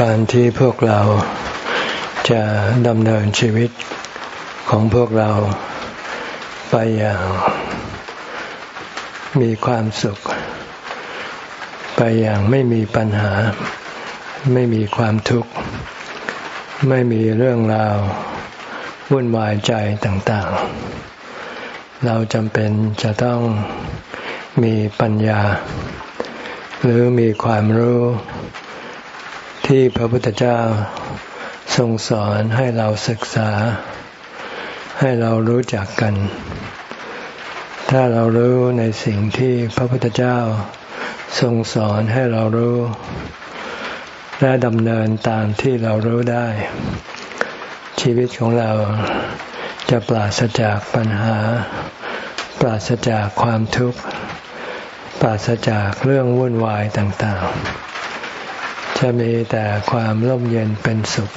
การที่พวกเราจะดำเนินชีวิตของพวกเราไปอย่างมีความสุข ไปอย่างไม่มีปัญหา ไม่มีความทุกข์ ไม่มีเรื่องราววุ่นวายใจต่างๆ เราจำเป็นจะต้องมีปัญญา หรือมีความรู้ ที่พระพุทธเจ้าทรงสอนให้เราศึกษา ให้เรารู้จักกัน ถ้าเรารู้ในสิ่งที่พระพุทธเจ้าทรงสอนให้เรารู้ และดำเนินตามที่เรารู้ได้ ชีวิตของเราจะปราศจากปัญหา ปราศจากความทุกข์ ปราศจากเรื่องวุ่นวายต่างๆ จะมีแต่ความร่มเย็นเป็นสุข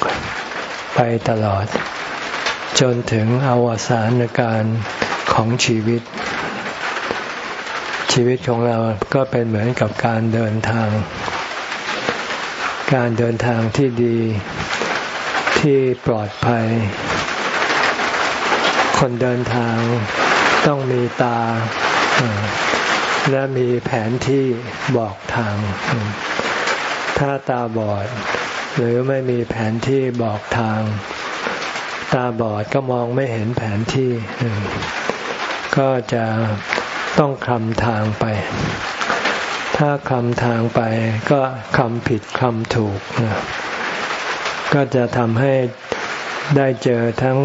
ไปตลอด จนถึงอวสานการของชีวิต ชีวิตของเราก็เป็นเหมือนกับการเดินทาง การเดินทางที่ดีที่ปลอดภัย คนเดินทางต้องมีตาและมีแผนที่บอกทาง ถ้าตาบอด หรือไม่มีแผนที่บอกทาง ตาบอดก็มองไม่เห็นแผนที่ ก็จะต้องคลำทางไป ถ้าคลำทางไปก็คำผิดคำถูก ก็จะทำให้ได้เจอทั้ง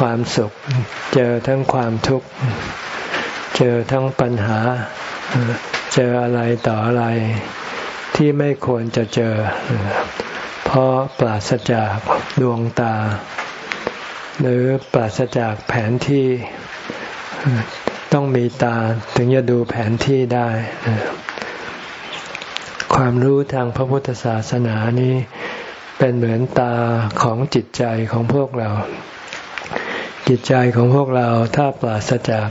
ความสุข เจอทั้งความทุกข์ เจอทั้งปัญหา เจออะไรต่ออะไร ที่ไม่ควรจะเจอ เพราะปราศจากดวงตา หรือปราศจากแผนที่ต้องมีตาถึงจะดูแผนที่ได้ ความรู้ทางพระพุทธศาสนานี้เป็นเหมือนตาของจิตใจของพวกเรา จิตใจของพวกเราถ้าปราศจาก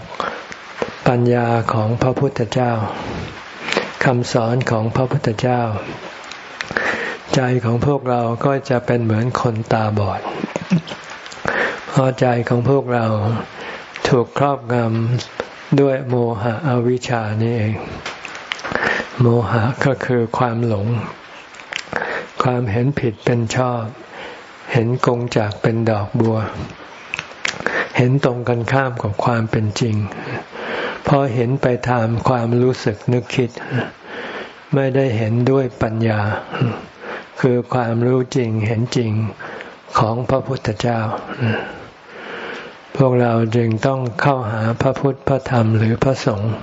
ปัญญาของพระพุทธเจ้า คำสอนของพระพุทธเจ้า ใจของพวกเราก็จะเป็นเหมือนคนตาบอดเพราะใจของพวกเราถูกครอบงำด้วยโมหะอวิชชานี่เอง โมหะก็คือความหลง ความเห็นผิดเป็นชอบ เห็นกงจากเป็นดอกบัว เห็นตรงกันข้ามกับความเป็นจริง พอเห็นไปตามความรู้สึกนึกคิด ไม่ได้เห็นด้วยปัญญา คือความรู้จริงเห็นจริงของพระพุทธเจ้า พวกเราจึงต้องเข้าหาพระพุทธพระธรรมหรือพระสงฆ์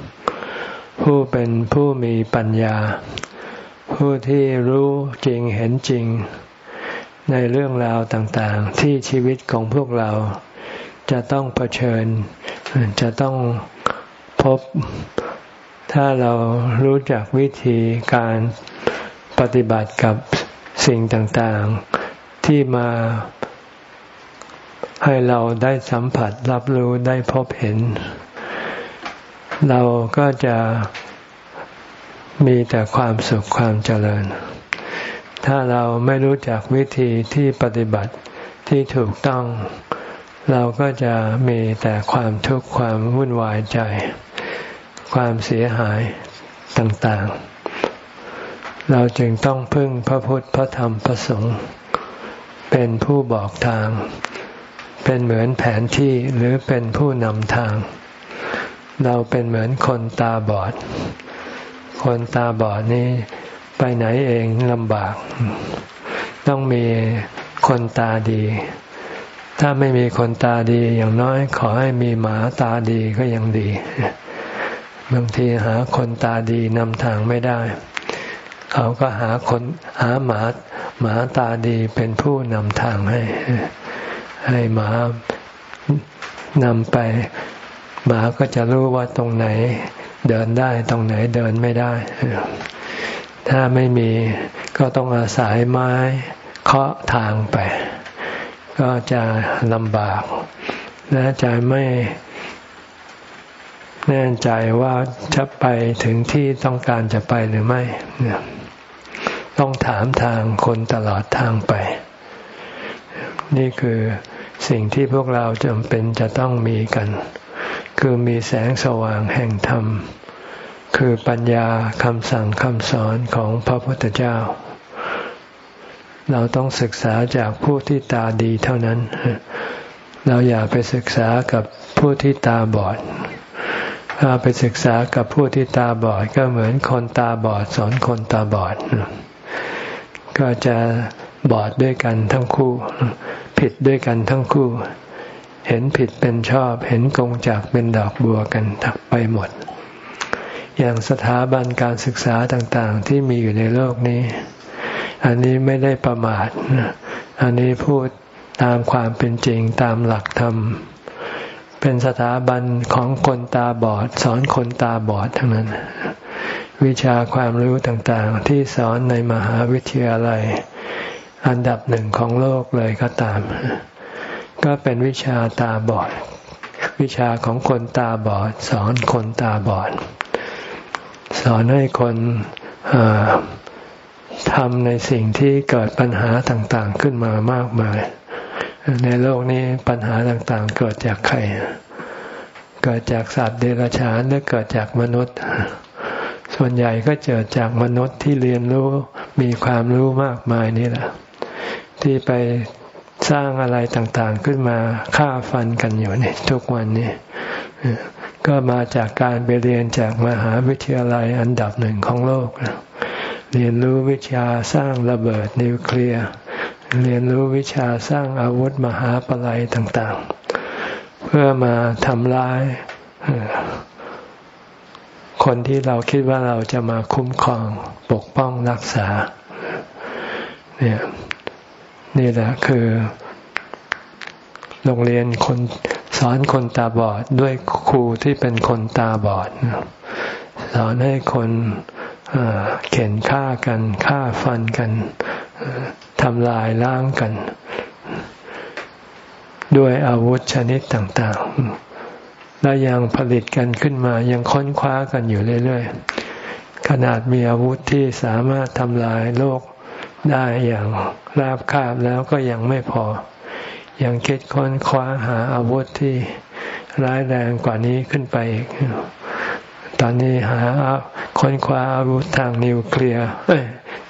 ผู้เป็นผู้มีปัญญา ผู้ที่รู้จริงเห็นจริง ในเรื่องราวต่างๆ ที่ชีวิตของพวกเราจะต้องเผชิญ จะต้อง บ ถ้าเรารู้จักวิธีการปฏิบัติกับสิ่งต่างๆ ที่มาให้เราได้สัมผัสรับรู้ได้พบเห็น เราก็จะมีแต่ความสุขความเจริญ ถ้าเราไม่รู้จักวิธีที่ปฏิบัติที่ถูกต้อง เราก็จะมีแต่ความทุกข์ความวุ่นวายใจ ความเสียหายต่างๆ เราจึงต้องพึ่งพระพุทธพระธรรมพระสงฆ์เป็นผู้บอกทาง เป็นเหมือนแผนที่หรือเป็นผู้นำทาง เราเป็นเหมือนคนตาบอด คนตาบอดนี้ไปไหนเองลำบาก ต้องมีคนตาดี ถ้าไม่มีคนตาดีอย่างน้อยขอให้มีหมาตาดีก็ยังดี บางทีหาคนตาดีนำทางไม่ได้ เขาก็หาคนหาหมาหมาตาดีเป็นผู้นำทางให้ ให้หมานำไปหมาก็จะรู้ว่าตรงไหนเดินได้ตรงไหนเดินไม่ได้ ถ้าไม่มีก็ต้องอาศัยไม้เคาะทางไป ก็จะลำบากและจะไม่ แน่ใจว่าจะไปถึงที่ต้องการจะไปหรือไม่ ต้องถามทางคนตลอดทางไป นี่คือสิ่งที่พวกเราจำเป็นจะต้องมีกัน คือมีแสงสว่างแห่งธรรม คือปัญญาคำสั่งคำสอนของพระพุทธเจ้า เราต้องศึกษาจากผู้ที่ตาดีเท่านั้น เราอย่าไปศึกษากับผู้ที่ตาบอด ไปศึกษากับผู้ที่ตาบอดก็เหมือนคนตาบอดสอนคนตาบอด ก็จะบอดด้วยกันทั้งคู่ ผิดด้วยกันทั้งคู่ เห็นผิดเป็นชอบ เห็นกงจากเป็นดอกบัวกันทักไปหมด อย่างสถาบันการศึกษาต่างๆ ที่มีอยู่ในโลกนี้ อันนี้ไม่ได้ประมาท อันนี้พูดตามความเป็นจริงตามหลักธรรม เป็นสถาบันของคนตาบอด สอนคนตาบอดทั้งนั้น วิชาความรู้ต่างๆ ที่สอนในมหาวิทยาลัย อันดับหนึ่งของโลกเลยก็ตาม ก็เป็นวิชาตาบอด วิชาของคนตาบอด สอนคนตาบอด สอนให้คนทำในสิ่งที่เกิดปัญหาต่างๆขึ้นมามากมาย ในโลกนี้ปัญหาต่างๆ เกิดจากใคร เกิดจากสัตว์เดรัจฉานหรือเกิดจากมนุษย์ ส่วนใหญ่ก็เกิดจากมนุษย์ที่เรียนรู้มีความรู้มากมายนี่แหละ ที่ไปสร้างอะไรต่างๆขึ้นมาฆ่าฟันกันอยู่นี่ทุกวันนี้ก็มาจากการไปเรียนจากมหาวิทยาลัยอันดับหนึ่งของโลก เรียนรู้วิชาสร้างระเบิดนิวเคลียร์ เรียนรู้วิชาสร้างอาวุธมหาปลัยต่างๆ เพื่อมาทำร้าย คนที่เราคิดว่าเราจะมาคุ้มครองปกป้องรักษา เนี่ยนี่แหละคือ โรงเรียนคนสอนคนตาบอดด้วยครูที่เป็นคนตาบอด สอนให้คนเข็นฆ่ากันฆ่าฟันกัน ทำลายล้างกัน ด้วยอาวุธชนิดต่างๆ และยังผลิตกันขึ้นมายังค้นคว้ากันอยู่เรื่อยๆ ขนาดมีอาวุธที่สามารถทำลายโลกได้อย่างราบคาบแล้วก็ยังไม่พอ ยังคิดค้นคว้าหาอาวุธที่ร้ายแรงกว่านี้ขึ้นไปอีก ตอนนี้หาค้นคว้าอาวุธทางนิวเคลียร์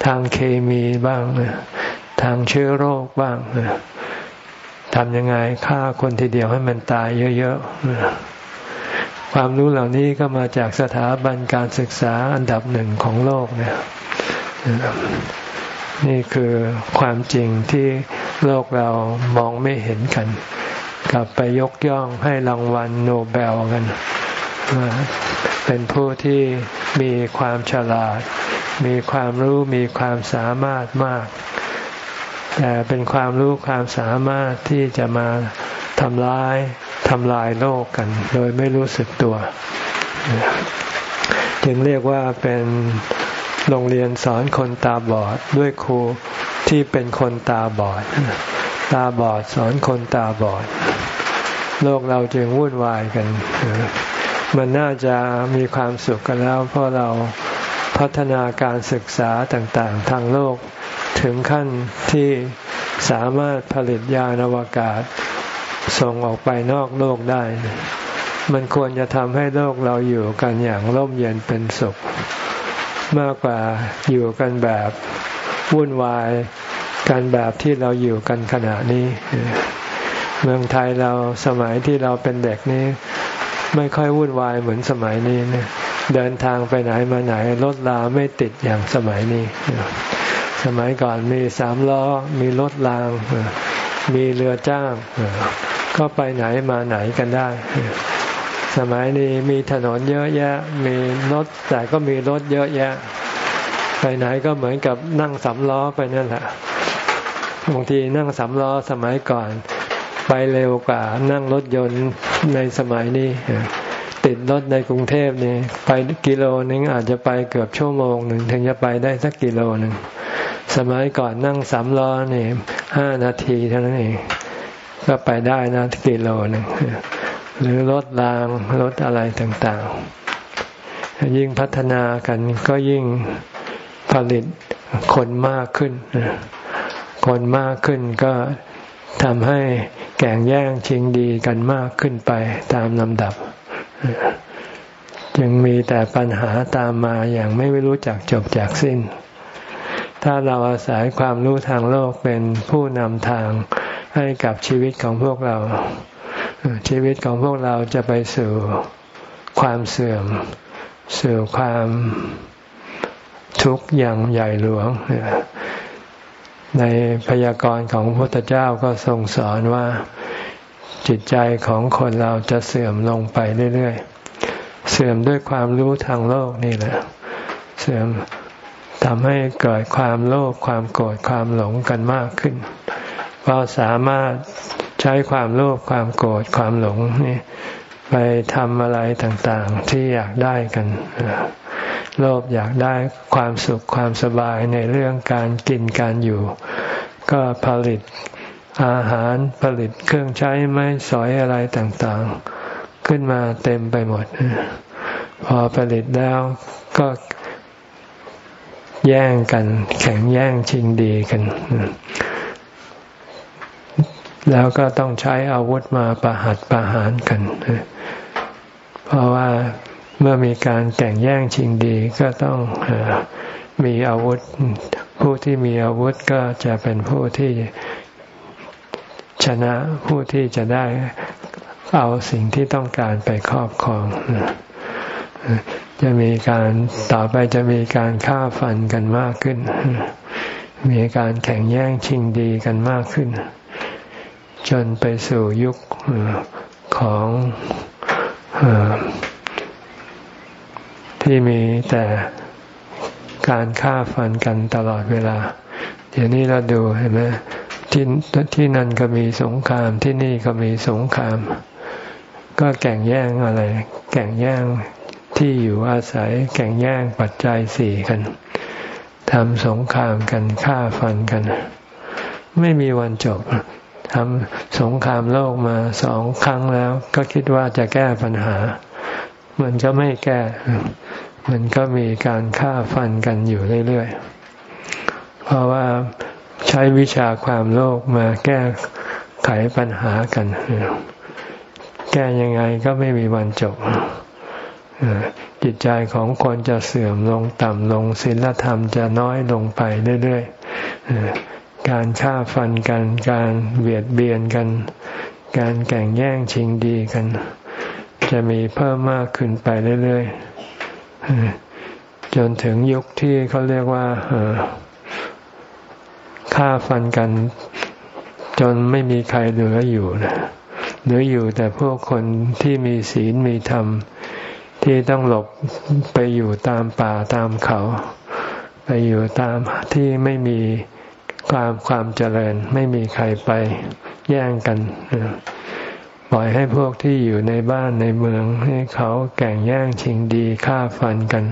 ทางเคมีบ้างทางเชื้อโรคบ้างทำยังไงฆ่าคนทีเดียวให้มันตายเยอะๆความรู้เหล่านี้ก็มาจากสถาบันการศึกษาอันดับหนึ่งของโลกเนี่ยนี่คือความจริงที่โลกเรามองไม่เห็นกัน กลับไปยกย่องให้รางวัลโนเบลกัน เป็นผู้ที่มีความฉลาด มีความรู้มีความสามารถมาก แต่เป็นความรู้ความสามารถที่จะมาทำร้ายทำลายโลกกัน โดยไม่รู้สึกตัว จึงเรียกว่าเป็นโรงเรียนสอนคนตาบอดด้วยครูที่เป็นคนตาบอด ตาบอดสอนคนตาบอด โลกเราจึงวุ่นวายกัน มันน่าจะมีความสุขกันแล้ว เพราะเราพัฒนาการศึกษาต่างๆ ทางโลกถึงขั้นที่สามารถผลิตยานอวกาศ ส่งออกไปนอกโลกได้ มันควรจะทำให้โลกเราอยู่กันอย่างร่มเย็นเป็นสุข มากกว่าอยู่กันแบบวุ่นวายกันแบบที่เราอยู่กันขณะนี้ เมืองไทยเราสมัยที่เราเป็นเด็กนี้ ไม่ค่อยวุ่นวายเหมือนสมัยนี้นเดินทางไปไหนมาไหนรถลาไม่ติดอย่างสมัยนี้ สมัยก่อนมีสามล้อมีรถราง มีเรือจ้าง ก็ไปไหนมาไหนกันได้ สมัยนี้มีถนนเยอะแยะ มีรถแต่ก็มีรถเยอะแยะ ไปไหนก็เหมือนกับนั่งสามล้อไปนั่นแหละบางทีนั่งสามล้อสมัยก่อน ไปเร็วกว่านั่งรถยนต์ในสมัยนี้ติดรถในกรุงเทพนี่ไปกิโลนึงอาจจะไปเกือบชั่วโมงหนึ่งถึงจะไปได้สักกิโลหนึ่งสมัยก่อนนั่งสามล้อนี่ห้านาทีเท่านั้นเองก็ไปได้นะกิโลหนึ่งหรือรถรางรถอะไรต่างๆ ยิ่งพัฒนากันก็ยิ่งผลิตคนมากขึ้น คนมากขึ้นก็ ทำให้แก่งแย่งชิงดีกันมากขึ้นไปตามลำดับ จึงมีแต่ปัญหาตามมาอย่างไม่รู้จักจบจากสิ้น ถ้าเราอาศัยความรู้ทางโลกเป็นผู้นำทางให้กับชีวิตของพวกเรา ชีวิตของพวกเราจะไปสู่ความเสื่อม สู่ความทุกข์อย่างใหญ่หลวง ในพยากรณ์ของพระพุทธเจ้าก็ทรงสอนว่าจิตใจของคนเราจะเสื่อมลงไปเรื่อยๆ เสื่อมด้วยความรู้ทางโลกนี่แหละ เสื่อมทำให้เกิดความโลภความโกรธความหลงกันมากขึ้น เพราะสามารถใช้ความโลภความโกรธความหลงนี่ไปทำอะไรต่างๆที่อยากได้กัน โลภอยากได้ความสุขความสบายในเรื่องการกินการอยู่ ก็ผลิตอาหารผลิตเครื่องใช้ไม้สอยอะไรต่างๆ ขึ้นมาเต็มไปหมด พอผลิตแล้วก็แย่งกัน แข่งแย่งชิงดีกัน แล้วก็ต้องใช้อาวุธมาประหัตประหารกัน เพราะว่า เมื่อมีการแข่งแย่งชิงดีก็ต้องมีอาวุธ ผู้ที่มีอาวุธก็จะเป็นผู้ที่ชนะผู้ที่จะได้เอาสิ่งที่ต้องการไปครอบครอง จะมีการต่อไปจะมีการฆ่าฟันกันมากขึ้น มีการแข่งแย่งชิงดีกันมากขึ้น จนไปสู่ยุคของ ที่มีแต่การฆ่าฟันกันตลอดเวลา เดี๋ยวนี้เราดูเห็นไหมที่ที่นั่นก็มีสงครามที่นี่ก็มีสงคราม ก็แข่งแย่งอะไร แข่งแย่งที่อยู่อาศัยแข่งแย่งปัจจัยสี่กันทำสงครามกันฆ่าฟันกัน ไม่มีวันจบทำสงครามโลกมาสองครั้งแล้ว ก็คิดว่าจะแก้ปัญหา มันก็ไม่แก้ มันก็มีการฆ่าฟันกันอยู่เรื่อยๆ เพราะว่าใช้วิชาความโลภมาแก้ไขปัญหากัน แก้ยังไงก็ไม่มีวันจบจิตใจของคนจะเสื่อมลงต่ำลงศีลธรรมจะน้อยลงไปเรื่อยๆ การฆ่าฟันกัน การเบียดเบียนกัน การแข่งแย่งชิงดีกัน จะมีเพิ่มมากขึ้นไปเรื่อยๆ จนถึงยุคที่เขาเรียกว่าฆ่าฟันกัน จนไม่มีใครเหลืออยู่นะเหลืออยู่แต่พวกคนที่มีศีลมีธรรม ที่ต้องหลบไปอยู่ตามป่าตามเขา ไปอยู่ตามที่ไม่มีความความเจริญ ไม่มีใครไปแย่งกัน ปล่อยให้พวกที่อยู่ในบ้านในเมืองให้เขาแก่งแย่งชิงดีฆ่าฟันกัน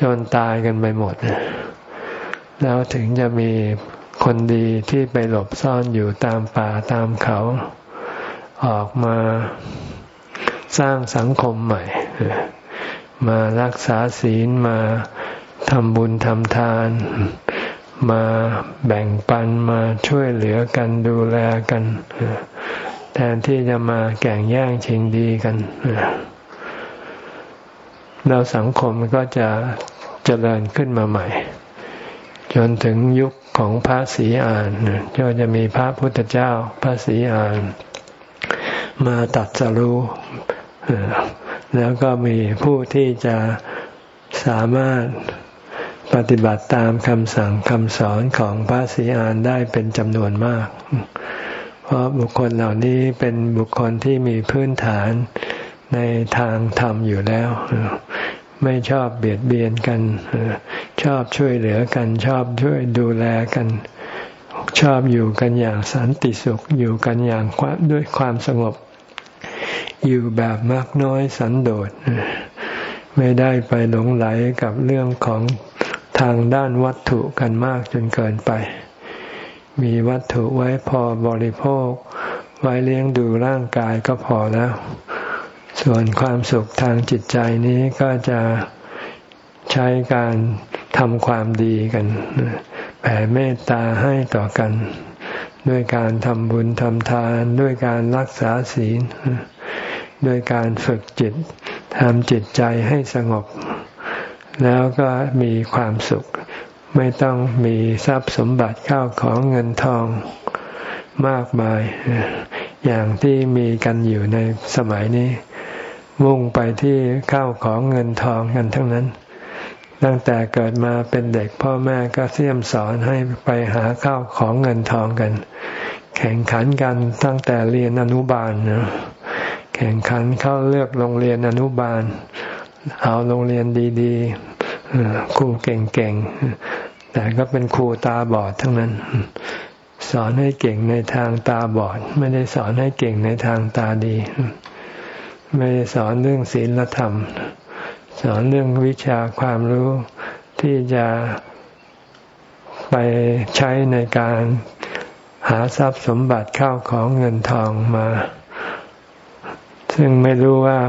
จนตายกันไปหมด แล้วถึงจะมีคนดีที่ไปหลบซ่อนอยู่ตามป่าตามเขา ออกมาสร้างสังคมใหม่ มารักษาศีลมาทำบุญทำทาน มาแบ่งปันมาช่วยเหลือกันดูแลกัน แทนที่จะมาแก่งแย่งชิงดีกันแล้วสังคมก็จะเจริญขึ้นมาใหม่ จนถึงยุคของพระศรีอานก็จะมีพระพุทธเจ้าพระศรีอาน มาตัดสรู้แล้วก็มีผู้ที่จะสามารถปฏิบัติตามคำสั่งคำสอนของพระศรีอานได้เป็นจำนวนมาก เพราะบุคคลเหล่านี้เป็นบุคคลที่มีพื้นฐานในทางธรรมอยู่แล้ว ไม่ชอบเบียดเบียนกัน ชอบช่วยเหลือกัน ชอบช่วยดูแลกัน ชอบอยู่กันอย่างสันติสุข อยู่กันอย่างด้วยความสงบ อยู่แบบมากน้อยสันโดษ ไม่ได้ไปหลงไหลกับเรื่องของทางด้านวัตถุกันมากจนเกินไป มีวัตถุไว้พอบริโภค ไว้เลี้ยงดูร่างกายก็พอแล้ว ส่วนความสุขทางจิตใจนี้ก็จะใช้การทำความดีกันแผ่เมตตาให้ต่อกัน ด้วยการทำบุญทำทาน ด้วยการรักษาศีล ด้วยการฝึกจิตทำจิตใจให้สงบ แล้วก็มีความสุข ไม่ต้องมีทรัพย์สมบัติข้าวของเงินทองมากมาย อย่างที่มีกันอยู่ในสมัยนี้ มุ่งไปที่ข้าวของเงินทองกันทั้งนั้น ตั้งแต่เกิดมาเป็นเด็กพ่อแม่ก็เสี่ยมสอนให้ไปหาข้าวของเงินทองกัน แข่งขันกันตั้งแต่เรียนอนุบาลนะแข่งขันเข้าเลือกโรงเรียนอนุบาล เอาโรงเรียนดี ๆ ครูเก่งๆ แต่ก็เป็นครูตาบอดทั้งนั้น สอนให้เก่งในทางตาบอด ไม่ได้สอนให้เก่งในทางตาดี ไม่ได้สอนเรื่องศีลธรรม สอนเรื่องวิชาความรู้ที่จะไปใช้ในการหาทรัพย์สมบัติเข้าของเงินทองมา ซึ่งไม่รู้ว่า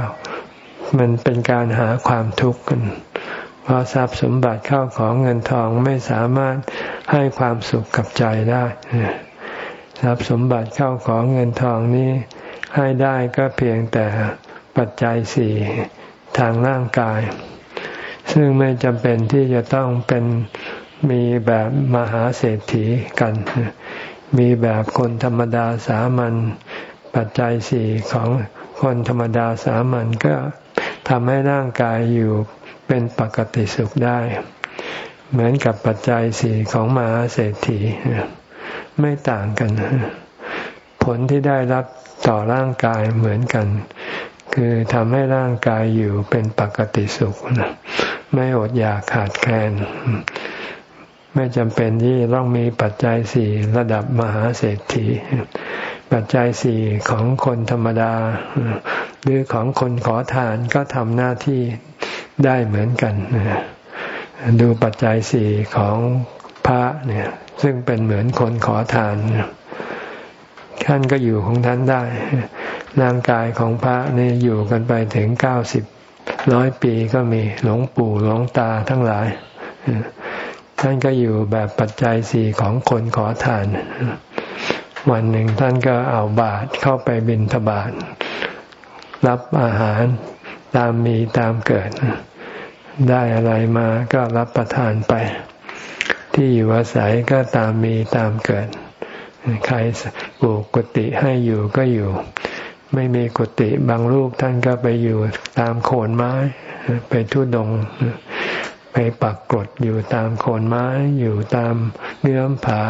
มันเป็นการหาความทุกข์กัน เพราะทรัพย์สมบัติเข้าของเงินทองไม่สามารถให้ความสุขกับใจได้ทรัพย์สมบัติเข้าของเงินทองนี้ให้ได้ก็เพียงแต่ปัจจัยสี่ทางร่างกาย ซึ่งไม่จำเป็นที่จะต้องเป็นมีแบบมหาเศรษฐีกัน มีแบบคนธรรมดาสามัญปัจจัยสี่ของคนธรรมดาสามัญก็ทำให้ร่างกายอยู่ เป็นปกติสุขได้ เหมือนกับปัจจัยสี่ของมหาเศรษฐีไม่ต่างกัน ผลที่ได้รับต่อร่างกายเหมือนกัน คือทำให้ร่างกายอยู่เป็นปกติสุขไม่อดอยากขาดแคลนไม่จำเป็นที่ต้องมีปัจจัยสี่ระดับมหาเศรษฐี ปัจจัยสี่ของคนธรรมดา หรือของคนขอทานก็ทำหน้าที่ได้เหมือนกัน ดูปัจจัยสี่ของพระเนี่ยซึ่งเป็นเหมือนคนขอทานท่านก็อยู่ของท่านได้ร่างกายของพระนี่อยู่กันไปถึงเก้าสิบร้อยปีก็มีหลวงปู่หลวงตาทั้งหลายท่านก็อยู่แบบปัจจัยสี่ของคนขอทาน วันหนึ่งท่านก็เอาบาตรเข้าไปบิณฑบาตรับอาหารตามมีตามเกิด ได้อะไรมาก็รับประทานไป ที่อยู่อาศัยก็ตามมีตามเกิด ใครปลูกกุฏิให้อยู่ก็อยู่ ไม่มีกุฏิบางรูปท่านก็ไปอยู่ตามโคนไม้ ไปทุดงไปปักกรดอยู่ตามโคนไม้อยู่ตามเนื้อผา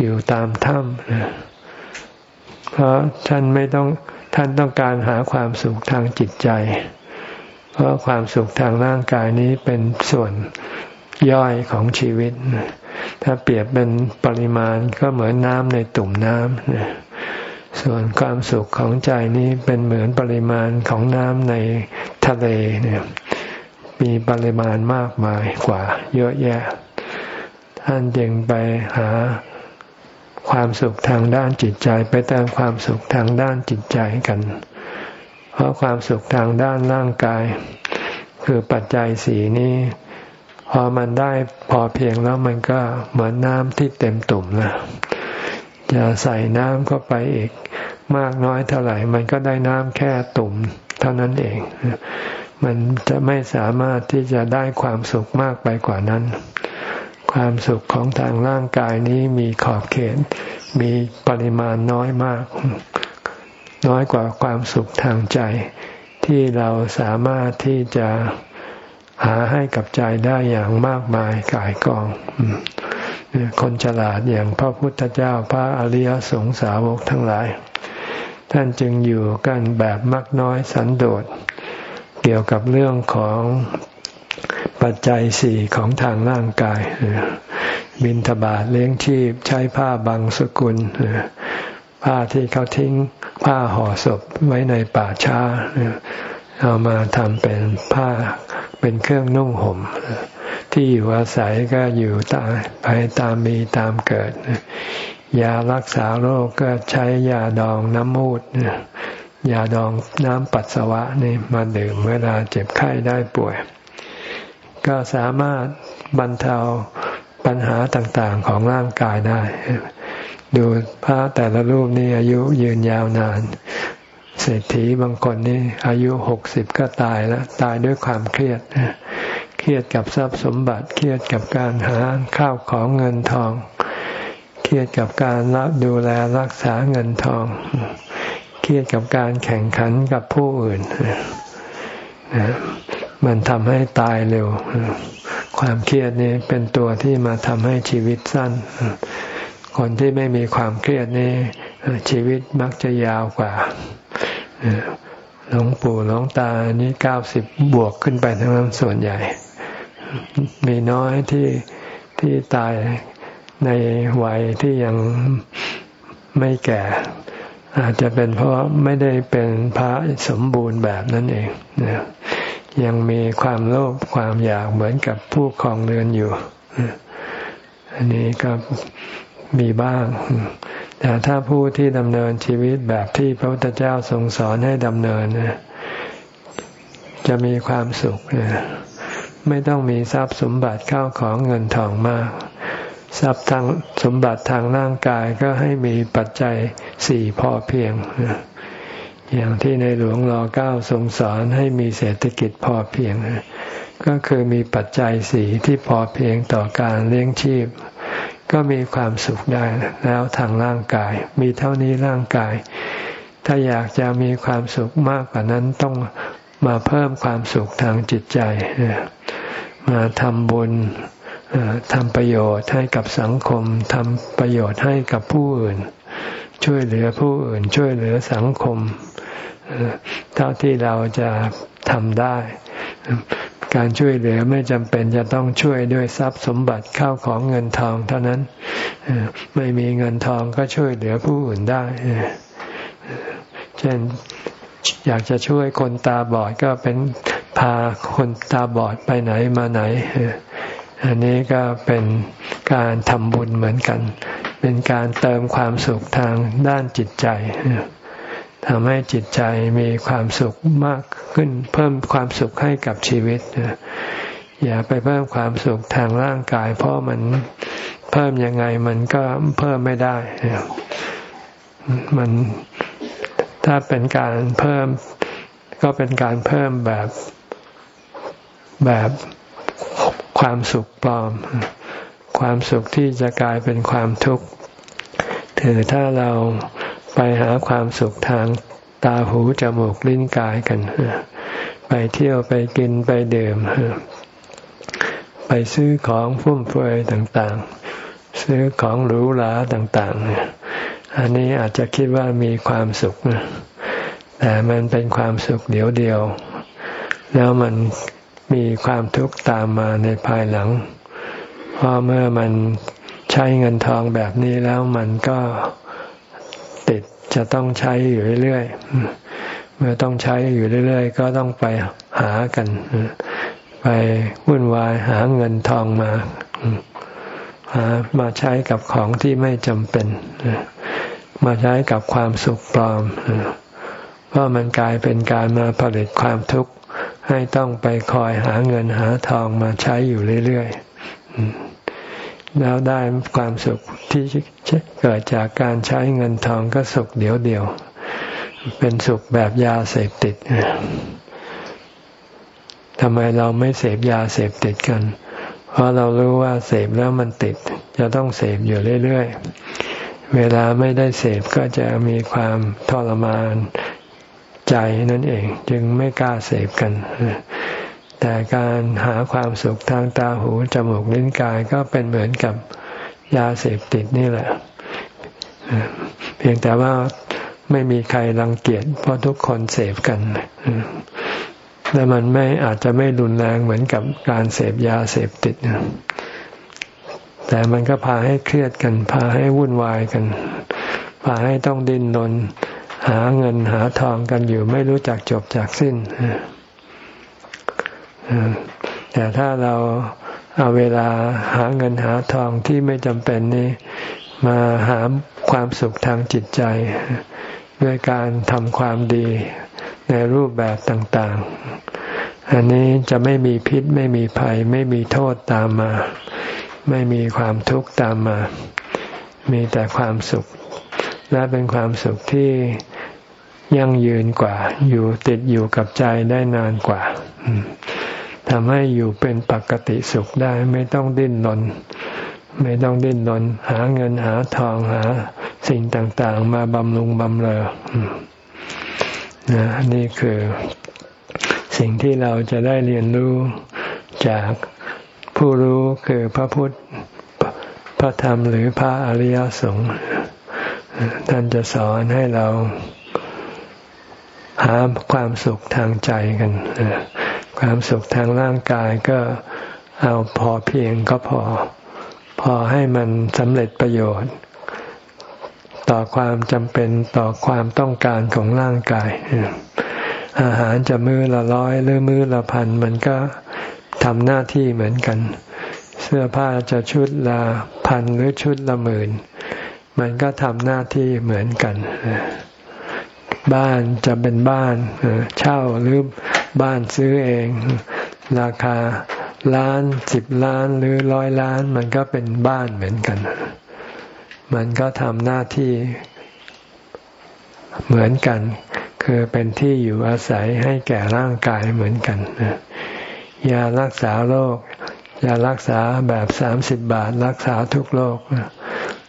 อยู่ตามถ้ำเพราะท่านไม่ต้องท่านต้องการหาความสุขทางจิตใจ เพราะความสุขทางร่างกายนี้เป็นส่วนย่อยของชีวิต ถ้าเปรียบเป็นปริมาณก็เหมือนน้ำในตุ่มน้ำส่วนความสุขของใจนี้เป็นเหมือนปริมาณของน้ำในทะเลเนี่ยมีปริมาณมากมายกว่าเยอะแยะ ท่านจึงไปหา ความสุขทางด้านจิตใจไปติมความสุขทางด้านจิตใจกัน เพราะความสุขทางด้านร่างกาย คือปัจจัยสีนี้ พอมันได้พอเพียงแล้วมันก็เหมือนน้ำที่เต็มตุ่มนะจะใส่น้ำเข้าไปอีกมากน้อยเท่าไหร่ มันก็ได้น้ำแค่ตุ่มเท่านั้นเอง มันจะไม่สามารถที่จะได้ความสุขมากไปกว่านั้น ความสุขของทางร่างกายนี้มีขอบเขต มีปริมาณน้อยมาก น้อยกว่าความสุขทางใจ ที่เราสามารถที่จะหาให้กับใจได้อย่างมากมายกายกอง คนฉลาดอย่างพระพุทธเจ้าพระอริยสงสาวกทั้งหลาย ท่านจึงอยู่กันแบบมักน้อยสันโดษเกี่ยวกับเรื่องของ ปัจจัยสี่ของทางร่างกาย บินทบาทเลี้ยงชีพใช้ผ้าบางสกุล ผ้าที่เขาทิ้งผ้าห่อศพไว้ในป่าช้า เอามาทำเป็นผ้าเป็นเครื่องนุ่งห่มที่อยู่อาศัยก็อยู่ตามไปตามมีตามเกิด ยารักษาโรคก็ใช้ยาดองน้ำมูดยาดองน้ำปัสสาวะนี่มาดื่มเวลาเจ็บไข้ได้ป่วย ก็สามารถบรรเทาปัญหาต่างๆของร่างกายได้ ดูพระแต่ละรูปนี่อายุยืนยาวนาน เศรษฐีบางคนนี่อายุหกสิบก็ตายแล้วตายด้วยความเครียด เครียดกับทรัพย์สมบัติ เครียดกับการหาข้าวของเงินทอง เครียดกับการรับดูแลรักษาเงินทอง เครียดกับการแข่งขันกับผู้อื่น มันทำให้ตายเร็ว ความเครียดนี้เป็นตัวที่มาทำให้ชีวิตสั้น คนที่ไม่มีความเครียดนี้ ชีวิตมักจะยาวกว่าหลวงปู่หลวงตานี้เก้าสิบบวกขึ้นไปทั้งนั้นส่วนใหญ่ มีน้อยที่ที่ตายในวัยที่ยังไม่แก่ อาจจะเป็นเพราะไม่ได้เป็นพระสมบูรณ์แบบนั่นเองนะ ยังมีความโลภความอยากเหมือนกับผู้ครองเรือนอยู่ อันนี้ก็มีบ้าง แต่ถ้าผู้ที่ดำเนินชีวิตแบบที่พระพุทธเจ้าทรงสอนให้ดำเนิน จะมีความสุข ไม่ต้องมีทรัพย์สมบัติเข้าของเงินทองมาก ทรัพย์ทางสมบัติทางร่างกายก็ให้มีปัจจัยสี่พอเพียง อย่างที่ในหลวงรอเก้าทรงสอนให้มีเศรษฐกิจพอเพียง ก็คือมีปัจจัยสี่ที่พอเพียงต่อการเลี้ยงชีพ ก็มีความสุขได้แล้วทางร่างกาย มีเท่านี้ร่างกาย ถ้าอยากจะมีความสุขมากกว่านั้นต้องมาเพิ่มความสุขทางจิตใจ มาทำบุญทำประโยชน์ให้กับสังคมทำประโยชน์ให้กับผู้อื่น ช่วยเหลือผู้อื่น ช่วยเหลือสังคม เท่าที่เราจะทำได้ การช่วยเหลือไม่จำเป็นจะต้องช่วยด้วยทรัพย์สมบัติเข้าของเงินทองเท่านั้น ไม่มีเงินทองก็ช่วยเหลือผู้อื่นได้ เช่นอยากจะช่วยคนตาบอดก็เป็นพาคนตาบอดไปไหนมาไหน อันนี้ก็เป็นการทำบุญเหมือนกัน เป็นการเติมความสุขทางด้านจิตใจ ทำให้จิตใจมีความสุขมากขึ้น เพิ่มความสุขให้กับชีวิตอย่าไปเพิ่มความสุขทางร่างกาย เพราะมันเพิ่มยังไงมันก็เพิ่มไม่ได้มันถ้าเป็นการเพิ่ม ก็เป็นการเพิ่มแบบแบบความสุขปลอม ความสุขที่จะกลายเป็นความทุกข์ถือถ้าเรา ไปหาความสุขทางตาหูจมูกลิ้นกายกัน ไปเที่ยวไปกินไปดื่ม ไปซื้อของฟุ่มเฟือยต่างๆ ซื้อของหรูหราต่างๆ อันนี้อาจจะคิดว่ามีความสุขแต่มันเป็นความสุขเดียวเดียว แล้วมันมีความทุกข์ตามมาในภายหลัง เพราะเมื่อมันใช้เงินทองแบบนี้แล้วมันก็ จะต้องใช้อยู่เรื่อยๆเมื่อต้องใช้อยู่เรื่อยๆ ก็ต้องไปหากัน ไปวุ่นวายหาเงินทองมาหามาใช้กับของที่ไม่จำเป็น มาใช้กับความสุขปลอมเพราะมันกลายเป็นการมาผลิตความทุกข์ให้ต้องไปคอยหาเงินหาทองมาใช้อยู่เรื่อยๆ แล้วได้ความสุขที่เกิดจากการใช้เงินทองก็สุขเดียวเดียว เป็นสุขแบบยาเสพติดทำไมเราไม่เสพยาเสพติดกัน เพราะเรารู้ว่าเสพแล้วมันติด จะต้องเสพอยู่เรื่อยๆ เวลาไม่ได้เสพก็จะมีความทรมานใจนั่นเอง จึงไม่กล้าเสพกัน แต่การหาความสุขทางตาหูจมูกลิ้นกายก็เป็นเหมือนกับยาเสพติดนี่แหละ เพียงแต่ว่าไม่มีใครรังเกียจเพราะทุกคนเสพกันและมันไม่อาจจะไม่รุนแรงเหมือนกับการเสพยาเสพติดแต่มันก็พาให้เครียดกัน พาให้วุ่นวายกัน พาให้ต้องดิ้นรนหาเงินหาทองกันอยู่ไม่รู้จักจบจากสิ้น แต่ถ้าเราเอาเวลาหาเงินหาทองที่ไม่จำเป็นนี้ มาหาความสุขทางจิตใจ ด้วยการทำความดีในรูปแบบต่างๆ อันนี้จะไม่มีพิษไม่มีภัย ไม่มีโทษตามมา ไม่มีความทุกข์ตามมา มีแต่ความสุข และเป็นความสุขที่ยั่งยืนกว่า อยู่ติดอยู่กับใจได้นานกว่า ทำให้อยู่เป็นปกติสุขได้ไม่ต้องดิ้นรนไม่ต้องดิ้นรนหาเงินหาทองหาสิ่งต่างๆ มาบำรุงบำเรอนะนี่คือสิ่งที่เราจะได้เรียนรู้จากผู้รู้คือพระพุทธ พระธรรมหรือพระอริยสงฆ์ท่านจะสอนให้เราหาความสุขทางใจกัน ความสุขทางร่างกายก็เอาพอเพียงก็พอ พอให้มันสำเร็จประโยชน์ ต่อความจำเป็นต่อความต้องการของร่างกาย อาหารจะมื้อละร้อยหรือมื้อละพันมันก็ทำหน้าที่เหมือนกัน เสื้อผ้าจะชุดละพันหรือชุดละหมื่น มันก็ทำหน้าที่เหมือนกัน บ้านจะเป็นบ้านเช่าหรือ บ้านซื้อเอง ราคาล้านสิบล้านหรือร้อยล้าน มันก็เป็นบ้านเหมือนกัน มันก็ทำหน้าที่เหมือนกัน คือเป็นที่อยู่อาศัยให้แก่ร่างกายเหมือนกันยารักษาโรคยารักษาแบบสามสิบบาท รักษาทุกโรค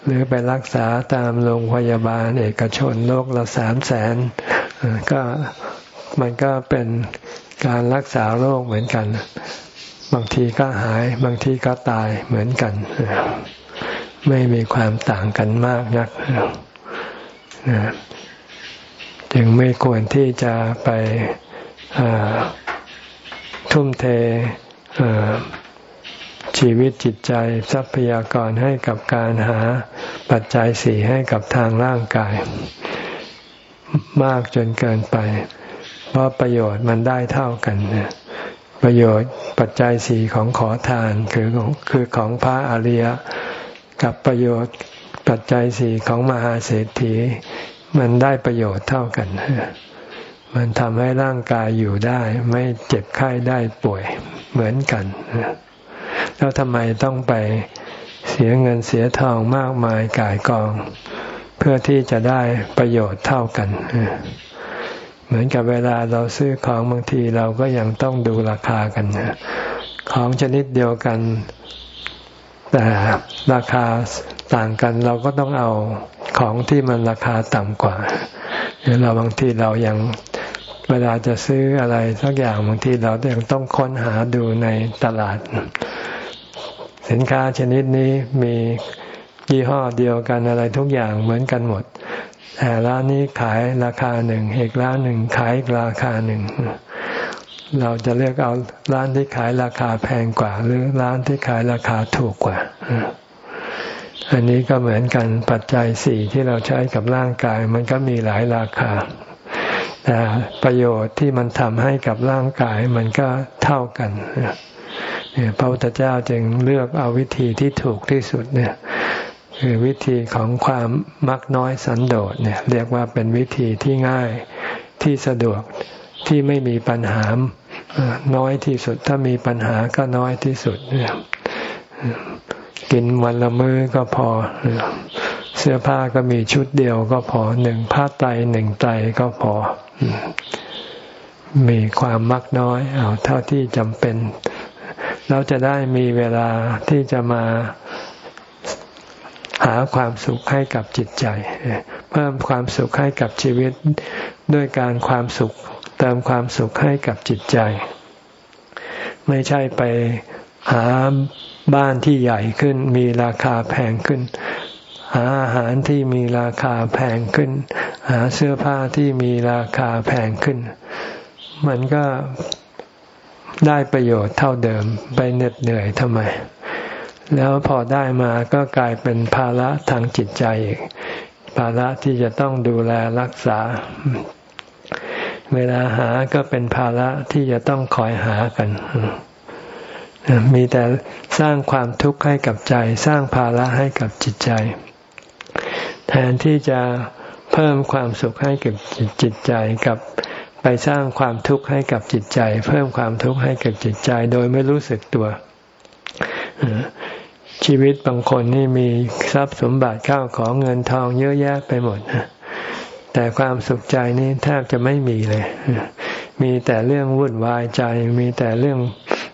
หรือไปรักษาตามโรงพยาบาลเอกชนโรคละสามแสนก็ มันก็เป็นการรักษาโรคเหมือนกัน บางทีก็หาย บางทีก็ตายเหมือนกัน ไม่มีความต่างกันมากนักจึงไม่ควรที่จะไปทุ่มเทชีวิตจิตใจทรัพยากรให้กับการหาปัจจัยสี่ให้กับทางร่างกาย มากจนเกินไป เพราะประโยชน์มันได้เท่ากันประโยชน์ปัจจัยสี่ของขอทานคือคือของพระอริยกับประโยชน์ปัจจัยสี่ของมหาเศรษฐี มันได้ประโยชน์เท่ากัน มันทำให้ร่างกายอยู่ได้ ไม่เจ็บไข้ได้ป่วยเหมือนกันแล้วทำไมต้องไปเสียเงินเสียทองมากมายกายกอง เพื่อที่จะได้ประโยชน์เท่ากัน เหมือนกับเวลาเราซื้อของบางทีเราก็ยังต้องดูราคากันของชนิดเดียวกัน แต่ราคาต่างกันเราก็ต้องเอาของที่มันราคาต่ำกว่าเราบางทีเรายังเวลาจะซื้ออะไรสักอย่างบางทีเรายังต้องค้นหาดูในตลาด สินค้าชนิดนี้มียี่ห้อเดียวกันอะไรทุกอย่างเหมือนกันหมดแต่ ร้านนี้ขายราคาหนึ่งอีกร้านหนึ่งขายอีกราคาหนึ่งเราจะเลือกเอาร้านที่ขายราคาแพงกว่า หรือร้านที่ขายราคาถูกกว่า อันนี้ก็เหมือนกันปัจจัยสี่ที่เราใช้กับร่างกาย มันก็มีหลายราคาแต่ประโยชน์ที่มันทำให้กับร่างกายมันก็เท่ากันพระพุทธเจ้าจึงเลือกเอาวิธีที่ถูกที่สุดเนี่ย คือวิธีของความมักน้อยสันโดษเนี่ยเรียกว่าเป็นวิธีที่ง่ายที่สะดวกที่ไม่มีปัญหาน้อยที่สุดถ้ามีปัญหาก็น้อยที่สุดกินวันละมื้อก็พอ เสื้อผ้าก็มีชุดเดียวก็พอหนึ่งผ้าไตหนึ่งไตก็พอ มีความมักน้อย เอาเท่าที่จำเป็น เราจะได้มีเวลาที่จะมา หาความสุขให้กับจิตใจ เพิ่มความสุขให้กับชีวิตด้วยการความสุขเติมความสุขให้กับจิตใจ ไม่ใช่ไปหาบ้านที่ใหญ่ขึ้น มีราคาแพงขึ้น หาอาหารที่มีราคาแพงขึ้น หาเสื้อผ้าที่มีราคาแพงขึ้น มันก็ได้ประโยชน์เท่าเดิมไปเหน็ดเหนื่อยทำไม แล้วพอได้มาก็กลายเป็นภาระทางจิตใจอีก ภาระที่จะต้องดูแลรักษา เวลาหาก็เป็นภาระที่จะต้องคอยหากัน มีแต่สร้างความทุกข์ให้กับใจ สร้างภาระให้กับจิตใจ แทนที่จะเพิ่มความสุขให้กับจิตใจกับไปสร้างความทุกข์ให้กับจิตใจ เพิ่มความทุกข์ให้กับจิตใจ โดยไม่รู้สึกตัว ชีวิตบางคนนี่มีทรัพย์สมบัติข้าวของเงินทองเยอะแยะไปหมด แต่ความสุขใจนี่แทบจะไม่มีเลย มีแต่เรื่องวุ่นวายใจ มีแต่เรื่อง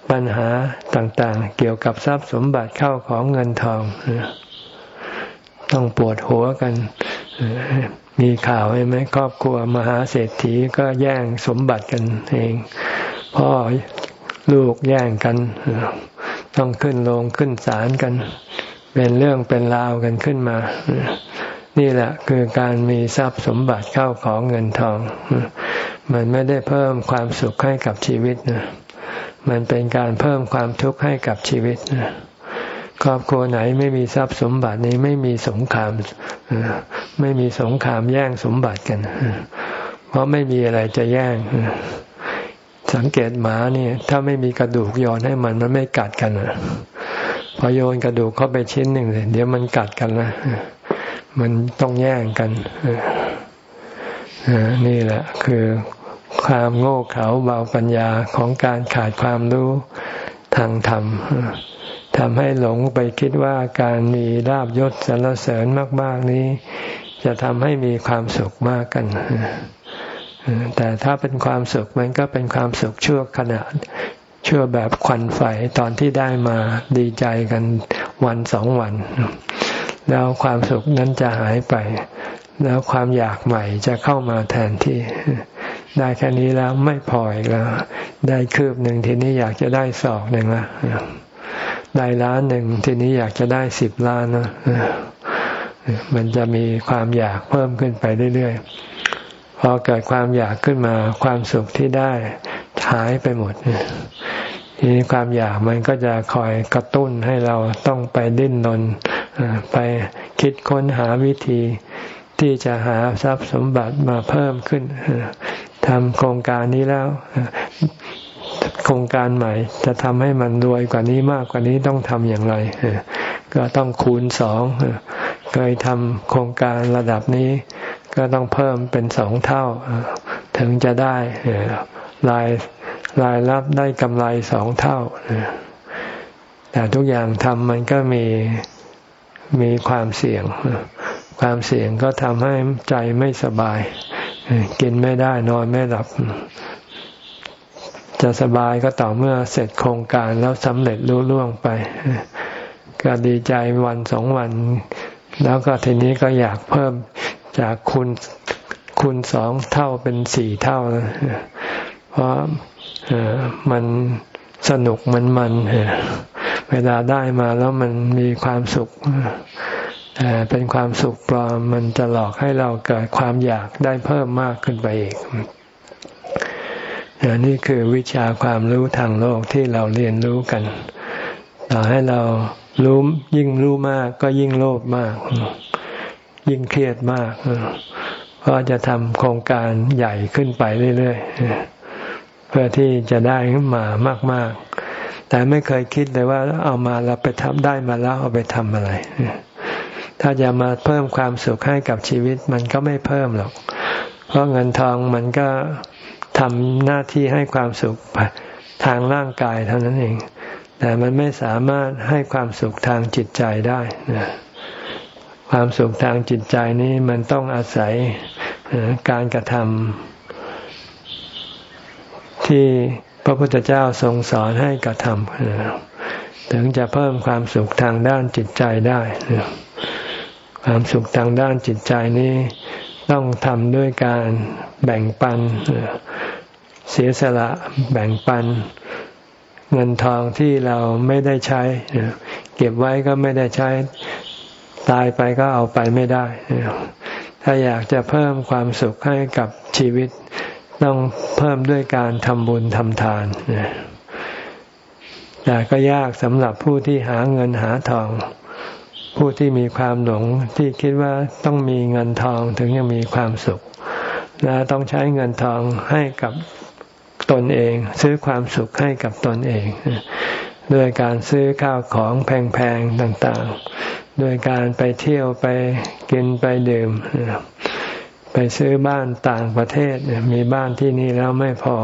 ปัญหาต่างๆ เกี่ยวกับทรัพย์สมบัติเข้าของเงินทอง ต้องปวดหัวกัน มีข่าวไหมครอบครัวมหาเศรษฐีก็แย่งสมบัติกันเอง พ่อลูกแย่งกัน ต้องขึ้นลงขึ้นศาลกัน เป็นเรื่องเป็นราวกันขึ้นมา นี่แหละคือการมีทรัพย์สมบัติเข้าของเงินทอง มันไม่ได้เพิ่มความสุขให้กับชีวิตนะมันเป็นการเพิ่มความทุกข์ให้กับชีวิตนะครอบครัวไหนไม่มีทรัพย์สมบัตินี้ไม่มีสงครามไม่มีสงครามแย่งสมบัติกัน เพราะไม่มีอะไรจะแย่ง สังเกตหมาเนี่ยถ้าไม่มีกระดูกโยนให้มันมันไม่กัดกันอะพอโยนกระดูกเข้าไปชิ้นหนึ่งเดี๋ยวมันกัดกันนะมันต้องแย่งกันนี่แหละ คือความโง่เขลาเบาปัญญาของการขาดความรู้ทางธรรมทำให้หลงไปคิดว่าการมีลาบยศสรรเสริญมาก ๆ นี้ จะทำให้มีความสุขมากกัน แต่ถ้าเป็นความสุขมันก็เป็นความสุขชั่วขณะชั่วแบบควันไฟตอนที่ได้มาดีใจกันวันสองวัน แล้วความสุขนั้นจะหายไป แล้วความอยากใหม่จะเข้ามาแทนที่ ได้แค่นี้แล้วไม่พออีกแล้ว ได้คืบหนึ่งทีนี้อยากจะได้สอกหนึ่งละได้ล้านหนึ่งทีนี้อยากจะได้สิบล้านนะมันจะมีความอยากเพิ่มขึ้นไปเรื่อยๆ พอเกิดความอยากขึ้นมาความสุขที่ได้หายไปหมดทีนี้ความอยากมันก็จะคอยกระตุ้นให้เราต้องไปดิ้นรนไปคิดค้นหาวิธีที่จะหาทรัพย์สมบัติมาเพิ่มขึ้นทำโครงการนี้แล้ว โครงการใหม่ จะทำให้มันรวยกว่านี้มากกว่านี้ต้องทำอย่างไรก็ต้องคูณสองเคยทำโครงการระดับนี้ ก็ต้องเพิ่มเป็นสองเท่า ถึงจะได้รายรายรับได้กำไรสองเท่า แต่ทุกอย่างทำมันก็มีมีความเสี่ยง ความเสี่ยงก็ทำให้ใจไม่สบาย กินไม่ได้นอนไม่หลับ จะสบายก็ต่อเมื่อเสร็จโครงการแล้วสำเร็จรู้ล่วงไป ก็ดีใจวันสองวัน แล้วก็ทีนี้ก็อยากเพิ่ม จากคุณคุณสองเท่าเป็นสี่เท่า เพราะมันสนุกมันมันเวลาได้มาแล้วมันมีความสุขแต่เป็นความสุขปลอมมันจะหลอกให้เราเกิดความอยากได้เพิ่มมากขึ้นไปอีกนี่คือวิชาความรู้ทางโลกที่เราเรียนรู้กัน ต่อให้เรารู้ยิ่งรู้มากก็ยิ่งโลภมาก ยิ่งเครียดมากเพราะจะทำโครงการใหญ่ขึ้นไปเรื่อยๆเพื่อที่จะได้มามาก ๆ แต่ไม่เคยคิดเลยว่าเอามาเราไปทำได้มาแล้วเอาไปทำอะไร ถ้าจะมาเพิ่มความสุขให้กับชีวิตมันก็ไม่เพิ่มหรอก เพราะเงินทองมันก็ทำหน้าที่ให้ความสุขทางร่างกายเท่านั้นเอง แต่มันไม่สามารถให้ความสุขทางจิตใจได้นะ ความสุขทางจิตใจนี้มันต้องอาศัยการกระทำที่พระพุทธเจ้าทรงสอนให้กระทำถึงจะเพิ่มความสุขทางด้านจิตใจได้ ความสุขทางด้านจิตใจนี้ต้องทำด้วยการแบ่งปัน เสียสละแบ่งปัน เงินทองที่เราไม่ได้ใช้ เก็บไว้ก็ไม่ได้ใช้ ตายไปก็เอาไปไม่ได้ ถ้าอยากจะเพิ่มความสุขให้กับชีวิต ต้องเพิ่มด้วยการทำบุญทำทาน แต่ก็ยากสำหรับผู้ที่หาเงินหาทอง ผู้ที่มีความหลงที่คิดว่าต้องมีเงินทองถึงจะมีความสุข และต้องใช้เงินทองให้กับตนเอง ซื้อความสุขให้กับตนเอง ด้วยการซื้อข้าวของแพงๆต่างๆโดยการไปเที่ยวไปกินไปดื่ม ไปซื้อบ้านต่างประเทศมีบ้านที่นี่แล้วไม่พอ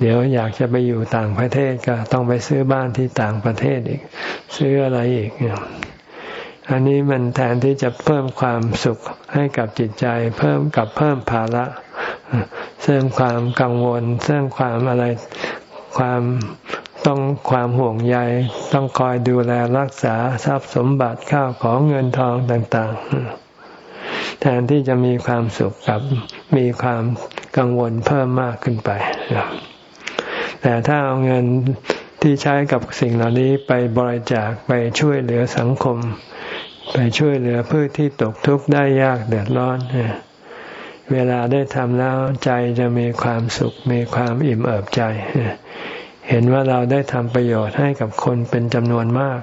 เดี๋ยวอยากจะไปอยู่ต่างประเทศก็ต้องไปซื้อบ้านที่ต่างประเทศอีก ซื้ออะไรอีกอันนี้มันแทนที่จะเพิ่มความสุขให้กับจิตใจ เพิ่มกับเพิ่มภาระเสริมความกังวลเสริมความอะไรความ ต้องความห่วงใยต้องคอยดูแลรักษาทรัพย์สมบัติข้าวของเงินทองต่างๆ แทนที่จะมีความสุขกับมีความกังวลเพิ่มมากขึ้นไป แต่ถ้าเอาเงินที่ใช้กับสิ่งเหล่านี้ไปบริจาคไปช่วยเหลือสังคม ไปช่วยเหลือผู้ที่ตกทุกข์ได้ยากเดือดร้อนเวลาได้ทำแล้วใจจะมีความสุขมีความอิ่มเอิบใจ เห็นว่าเราได้ทำประโยชน์ให้กับคนเป็นจำนวนมาก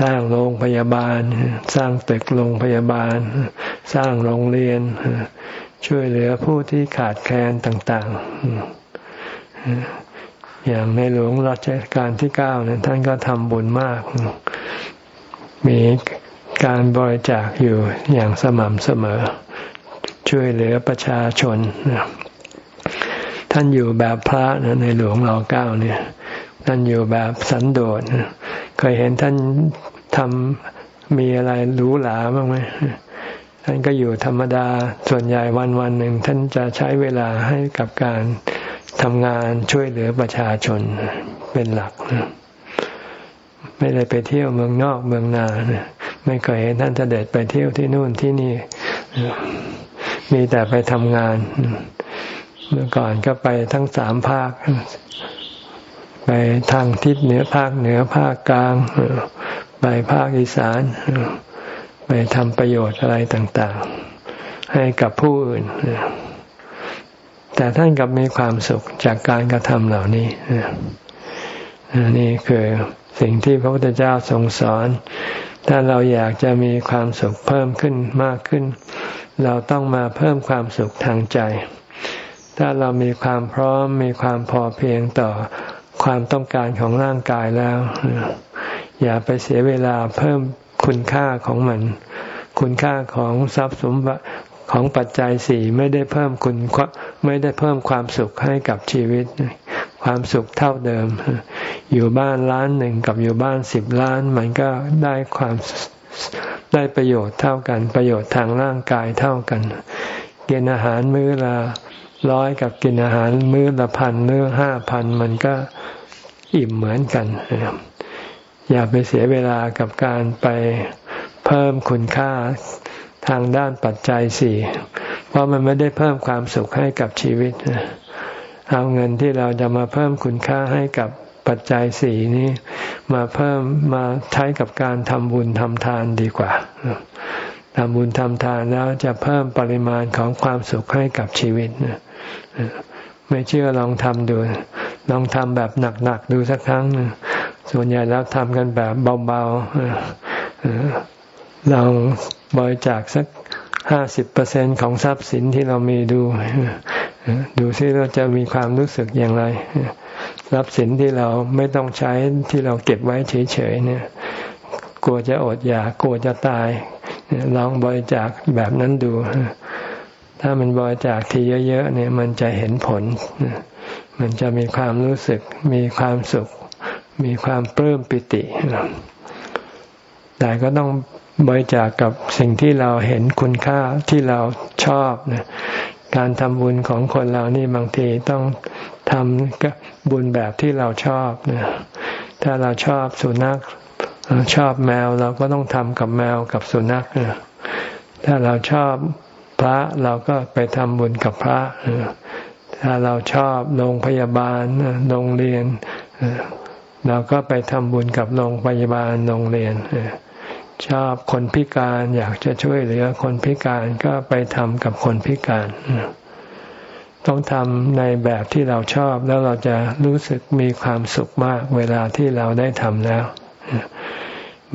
สร้างโรงพยาบาล สร้างตึกโรงพยาบาล สร้างโรงเรียน ช่วยเหลือผู้ที่ขาดแคลนต่างๆ อย่างในหลวงรัชกาลที่เก้าเนี่ยท่านก็ทำบุญมาก มีการบริจาคอยู่อย่างสม่ำเสมอ ช่วยเหลือประชาชน ท่านอยู่แบบพระนะในหลวงรอเก้าเนี่ย ท่านอยู่แบบสันโดษเคยเห็นท่านทำมีอะไรหรูหราบ้างไหมท่านก็อยู่ธรรมดาส่วนใหญ่วันวันหนึ่งท่านจะใช้เวลาให้กับการทำงานช่วยเหลือประชาชนเป็นหลักไม่ได้ไปเที่ยวเมืองนอกเมืองนาไม่เคยเห็นท่านเสด็จไปเที่ยวที่นู่นที่นี่ มีแต่ไปทำงาน เมื่อก่อนก็ไปทั้งสามภาค ไปทางทิศเหนือภาคเหนือภาคกลาง ไปภาคอีสาน ไปทำประโยชน์อะไรต่าง ๆ ให้กับผู้อื่น แต่ท่านกับมีความสุขจากการกระทำเหล่านี้นี่คือสิ่งที่พระพุทธเจ้าทรงสอน ถ้าเราอยากจะมีความสุขเพิ่มขึ้นมากขึ้น เราต้องมาเพิ่มความสุขทางใจ ถ้าเรามีความพร้อมมีความพอเพียงต่อความต้องการของร่างกายแล้ว อย่าไปเสียเวลาเพิ่มคุณค่าของมัน คุณค่าของทรัพย์สมบัติของปัจจัยสี่ไม่ได้เพิ่มคุณไม่ได้เพิ่มความสุขให้กับชีวิต ความสุขเท่าเดิม อยู่บ้านล้านหนึ่งกับอยู่บ้านสิบล้าน มันก็ได้ความได้ประโยชน์เท่ากัน ประโยชน์ทางร่างกายเท่ากันกินอาหารมื้อละ ร้อยกับกินอาหารมื้อละพันมื้อห้าพันมันก็อิ่มเหมือนกัน อย่าไปเสียเวลากับการไปเพิ่มคุณค่าทางด้านปัจจัยสี่เพราะมันไม่ได้เพิ่มความสุขให้กับชีวิต เอาเงินที่เราจะมาเพิ่มคุณค่าให้กับปัจจัยสี่นี้ มาเพิ่มมาใช้กับการทำบุญทำทานดีกว่าทำบุญทำทานแล้วจะเพิ่มปริมาณของความสุขให้กับชีวิต ไม่เชื่อลองทำดู ลองทำแบบหนักๆดูสักครั้ง ส่วนใหญ่แล้วทำกันแบบเบาๆลองบริจาคสักห้าสิบเปอร์เซ็นของทรัพย์สินที่เรามีดู ดูซิเราจะมีความรู้สึกอย่างไร ทรัพย์สินที่เราไม่ต้องใช้ที่เราเก็บไว้เฉยๆเนี่ย กลัวจะอดอยากกลัวจะตายลองบริจาคแบบนั้นดู ถ้ามันบริจาคทีเยอะๆเนี่ย มันจะเห็นผล มันจะมีความรู้สึก มีความสุข มีความปลื้มปิติ แต่ก็ต้องบริจาคกับสิ่งที่เราเห็นคุณค่าที่เราชอบนะการทำบุญของคนเรานี่บางทีต้องทำบุญแบบที่เราชอบนะถ้าเราชอบสุนัขชอบแมวเราก็ต้องทำกับแมวกับสุนัขถ้าเราชอบ ระเราก็ไปทำบุญกับพระ ถ้าเราชอบโรงพยาบาลโรงเรียน เราก็ไปทำบุญกับโรงพยาบาลโรงเรียน ชอบคนพิการอยากจะช่วยเหลือคนพิการก็ไปทำกับคนพิการ ต้องทำในแบบที่เราชอบแล้วเราจะรู้สึกมีความสุขมากเวลาที่เราได้ทำแล้ว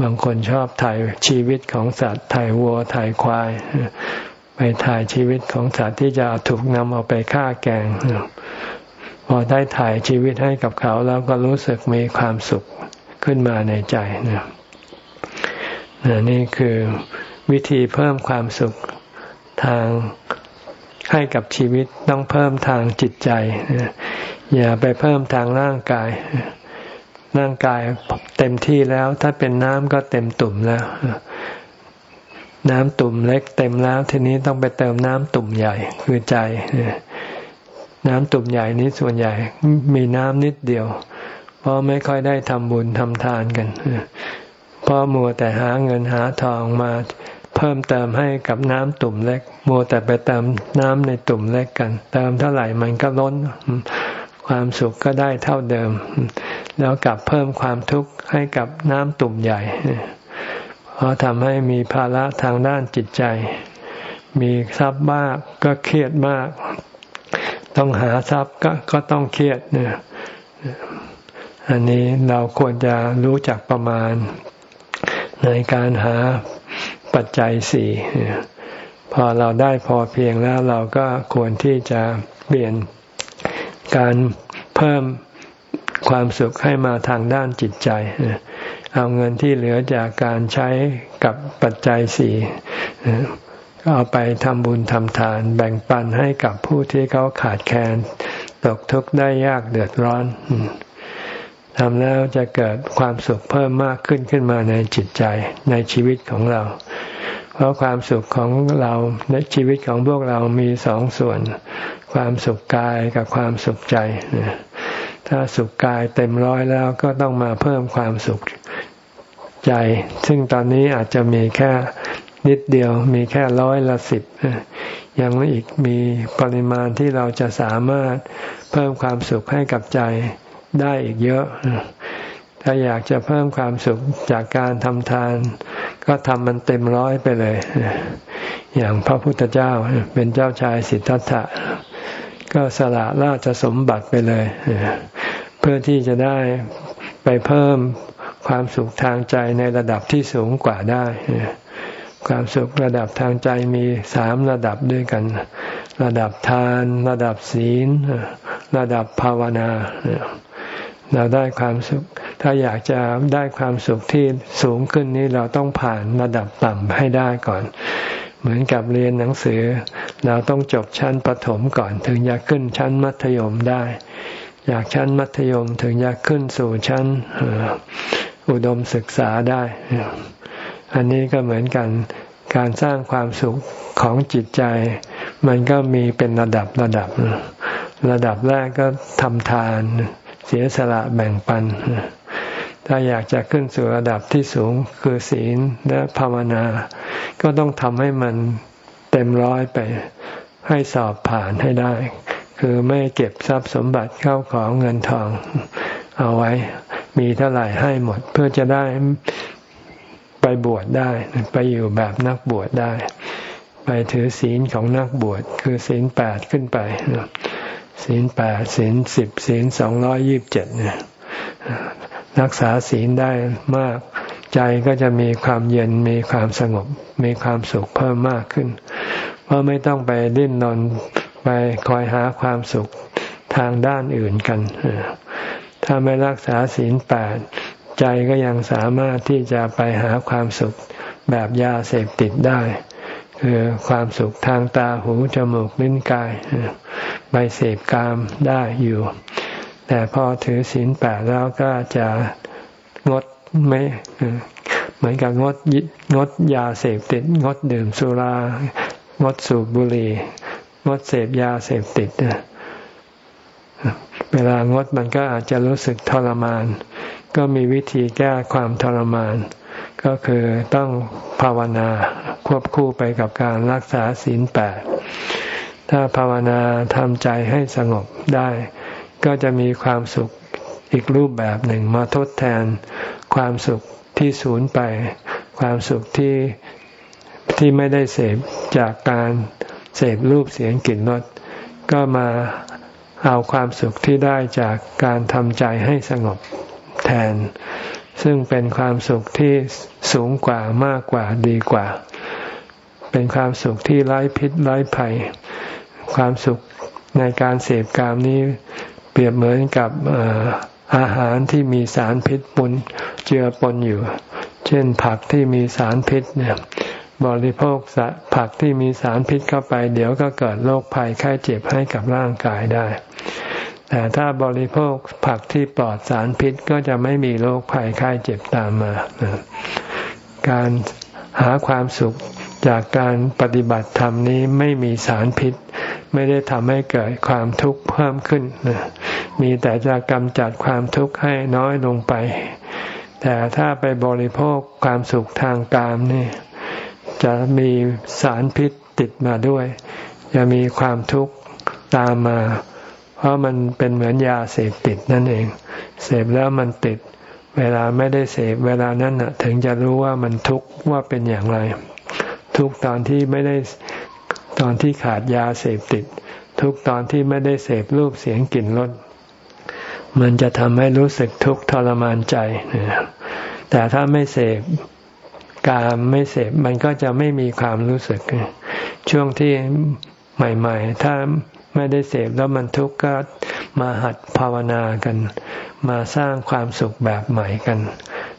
บางคนชอบถ่ายชีวิตของสัตว์ถ่ายวัวถ่ายควาย ไปถ่ายชีวิตของสัตว์ที่จะถูกนำเอาไปฆ่าแกง พอได้ถ่ายชีวิตให้กับเขาแล้วก็รู้สึกมีความสุขขึ้นมาในใจนะนี่คือวิธีเพิ่มความสุขทางให้กับชีวิตต้องเพิ่มทางจิตใจ อย่าไปเพิ่มทางร่างกาย ร่างกายเต็มที่แล้ว ถ้าเป็นน้ำก็เต็มตุ่มแล้ว น้ำตุ่มเล็กเต็มแล้วทีนี้ต้องไปเติมน้ำตุ่มใหญ่คือใจน้ำตุ่มใหญ่นี้ส่วนใหญ่ มีน้ำนิดเดียว เพราะไม่ค่อยได้ทำบุญทำทานกันเพราะมัวแต่หาเงินหาทองมาเพิ่มเติมให้กับน้ำตุ่มเล็ก มัวแต่ไปเติมน้ำในตุ่มเล็กกัน เติมเท่าไหร่มันก็ล้น ความสุขก็ได้เท่าเดิม แล้วกลับเพิ่มความทุกข์ให้กับน้ำตุ่มใหญ่เพ ราะทำให้มีภาระทางด้านจิตใจ มีทรัพย์มากก็เครียดมาก ต้องหาทรัพย์ก็ก็ต้องเครียดเนี่ยอันนี้เราควรจะรู้จักประมาณ ในการหาปัจจัยสี่พอเราได้พอเพียงแล้วเราก็ควรที่จะเปลี่ยนการเพิ่มความสุขให้มาทางด้านจิตใจ เอาเงินที่เหลือจากการใช้กับปัจจัยสี่ก็เอาไปทำบุญทำทาน แบ่งปันให้กับผู้ที่เขาขาดแคลนตกทุกข์ได้ยากเดือดร้อนทำแล้วจะเกิดความสุขเพิ่มมากขึ้นขึ้นมาในจิตใจในชีวิตของเรา เพราะความสุขของเราในชีวิตของพวกเรามีสองส่วน ความสุขกายกับความสุขใจ ถ้าสุขกายเต็มร้อยแล้วก็ต้องมาเพิ่มความสุขใจ ซึ่งตอนนี้อาจจะมีแค่นิดเดียวมีแค่ร้อยละสิบยังอีกมีปริมาณที่เราจะสามารถเพิ่มความสุขให้กับใจได้อีกเยอะ ถ้าอยากจะเพิ่มความสุขจากการทำทาน ก็ทำมันเต็มร้อยไปเลย อย่างพระพุทธเจ้าเป็นเจ้าชายสิทธัตถะ ก็สละราชสมบัติไปเลย เพื่อที่จะได้ไปเพิ่มความสุขทางใจในระดับที่สูงกว่าได้ ความสุขระดับทางใจมีสามระดับด้วยกัน ระดับทาน ระดับศีล ระดับภาวนา เราได้ความสุข ถ้าอยากจะได้ความสุขที่สูงขึ้นนี้เราต้องผ่านระดับต่ำให้ได้ก่อน เหมือนกับเรียนหนังสือ เราต้องจบชั้นประถมก่อนถึงจะขึ้นชั้นมัธยมได้ อยากชั้นมัธยมถึงจะขึ้นสู่ชั้นอุดมศึกษาได้ อันนี้ก็เหมือนกันการสร้างความสุขของจิตใจ มันก็มีเป็นระดับระดับ ระดับแรกก็ทำทาน เสียสละแบ่งปัน ถ้าอยากจะขึ้นสู่ระดับที่สูงคือศีลและภาวนา ก็ต้องทำให้มันเต็มร้อยไปให้สอบผ่านให้ได้ คือไม่เก็บทรัพย์สมบัติเข้าของเงินทอง เอาไว้ มีเท่าไหร่ให้หมดเพื่อจะได้ไปบวชได้ ไปอยู่แบบนักบวชได้ ไปถือศีลของนักบวชคือศีลแปดขึ้นไปศีลแปดศีลสิบศีลสองร้อยยิบเจ็ดเนี่ย รักษาศีลได้มาก ใจก็จะมีความเย็นมีความสงบ มีความสุขเพิ่มมากขึ้น เพราะไม่ต้องไปดิ้นรนไปคอยหาความสุขทางด้านอื่นกัน ถ้าไม่รักษาศีลแปดใจก็ยังสามารถที่จะไปหาความสุขแบบยาเสพติดได้ คือความสุขทางตาหูจมูกลิ้นกาย ไปเสพกามได้อยู่ แต่พอถือศีลแปดแล้วก็จะงดไม่เหมือนกับงดงดยาเสพติด งดดื่มสุรางดสูบบุหรี่งดเสพยาเสพติดเวลางดมันก็อาจจะรู้สึกทรมาน ก็มีวิธีแก้ความทรมาน ก็คือต้องภาวนาควบคู่ไปกับการรักษาศีลแปดถ้าภาวนาทำใจให้สงบได้ ก็จะมีความสุขอีกรูปแบบหนึ่งมาทดแทนความสุขที่สูญไป ความสุขที่ที่ไม่ได้เสพจากการเสพรูปเสียงกลิ่นรสก็มาเอาความสุขที่ได้จากการทำใจให้สงบแทน ซึ่งเป็นความสุขที่สูงกว่ามากกว่าดีกว่า เป็นความสุขที่ไร้พิษไร้ภัย ความสุขในการเสพกามนี้ เปรียบเหมือนกับอาหารที่มีสารพิษปนเจือปนอยู่ เช่นผักที่มีสารพิษเนี่ยบริโภคผักที่มีสารพิษเข้าไป เดี๋ยวก็เกิดโรคภัยไข้เจ็บให้กับร่างกายได้ แต่ถ้าบริโภคผักที่ปลอดสารพิษก็จะไม่มีโรคภัยไข้เจ็บตามมา การหาความสุขจากการปฏิบัติธรรมนี้ไม่มีสารพิษ ไม่ได้ทำให้เกิดความทุกข์เพิ่มขึ้น มีแต่จะกำจัดความทุกข์ให้น้อยลงไป แต่ถ้าไปบริโภคความสุขทางกามนี่จะมีสารพิษติดมาด้วย จะมีความทุกข์ตามมา เพราะมันเป็นเหมือนยาเสพติดนั่นเอง เสพแล้วมันติด เวลาไม่ได้เสพเวลานั้นถึงจะรู้ว่ามันทุกข์ว่าเป็นอย่างไร ทุกตอนที่ไม่ได้ ตอนที่ขาดยาเสพติด ทุกตอนที่ไม่ได้เสพรูปเสียงกลิ่นรสมันจะทำให้รู้สึกทุกข์ทรมานใจ แต่ถ้าไม่เสพกามไม่เสพมันก็จะไม่มีความรู้สึก ช่วงที่ใหม่ ๆ ถ้าไม่ได้เสพแล้วมันทุกข์ก็มาหัดภาวนากัน มาสร้างความสุขแบบใหม่กัน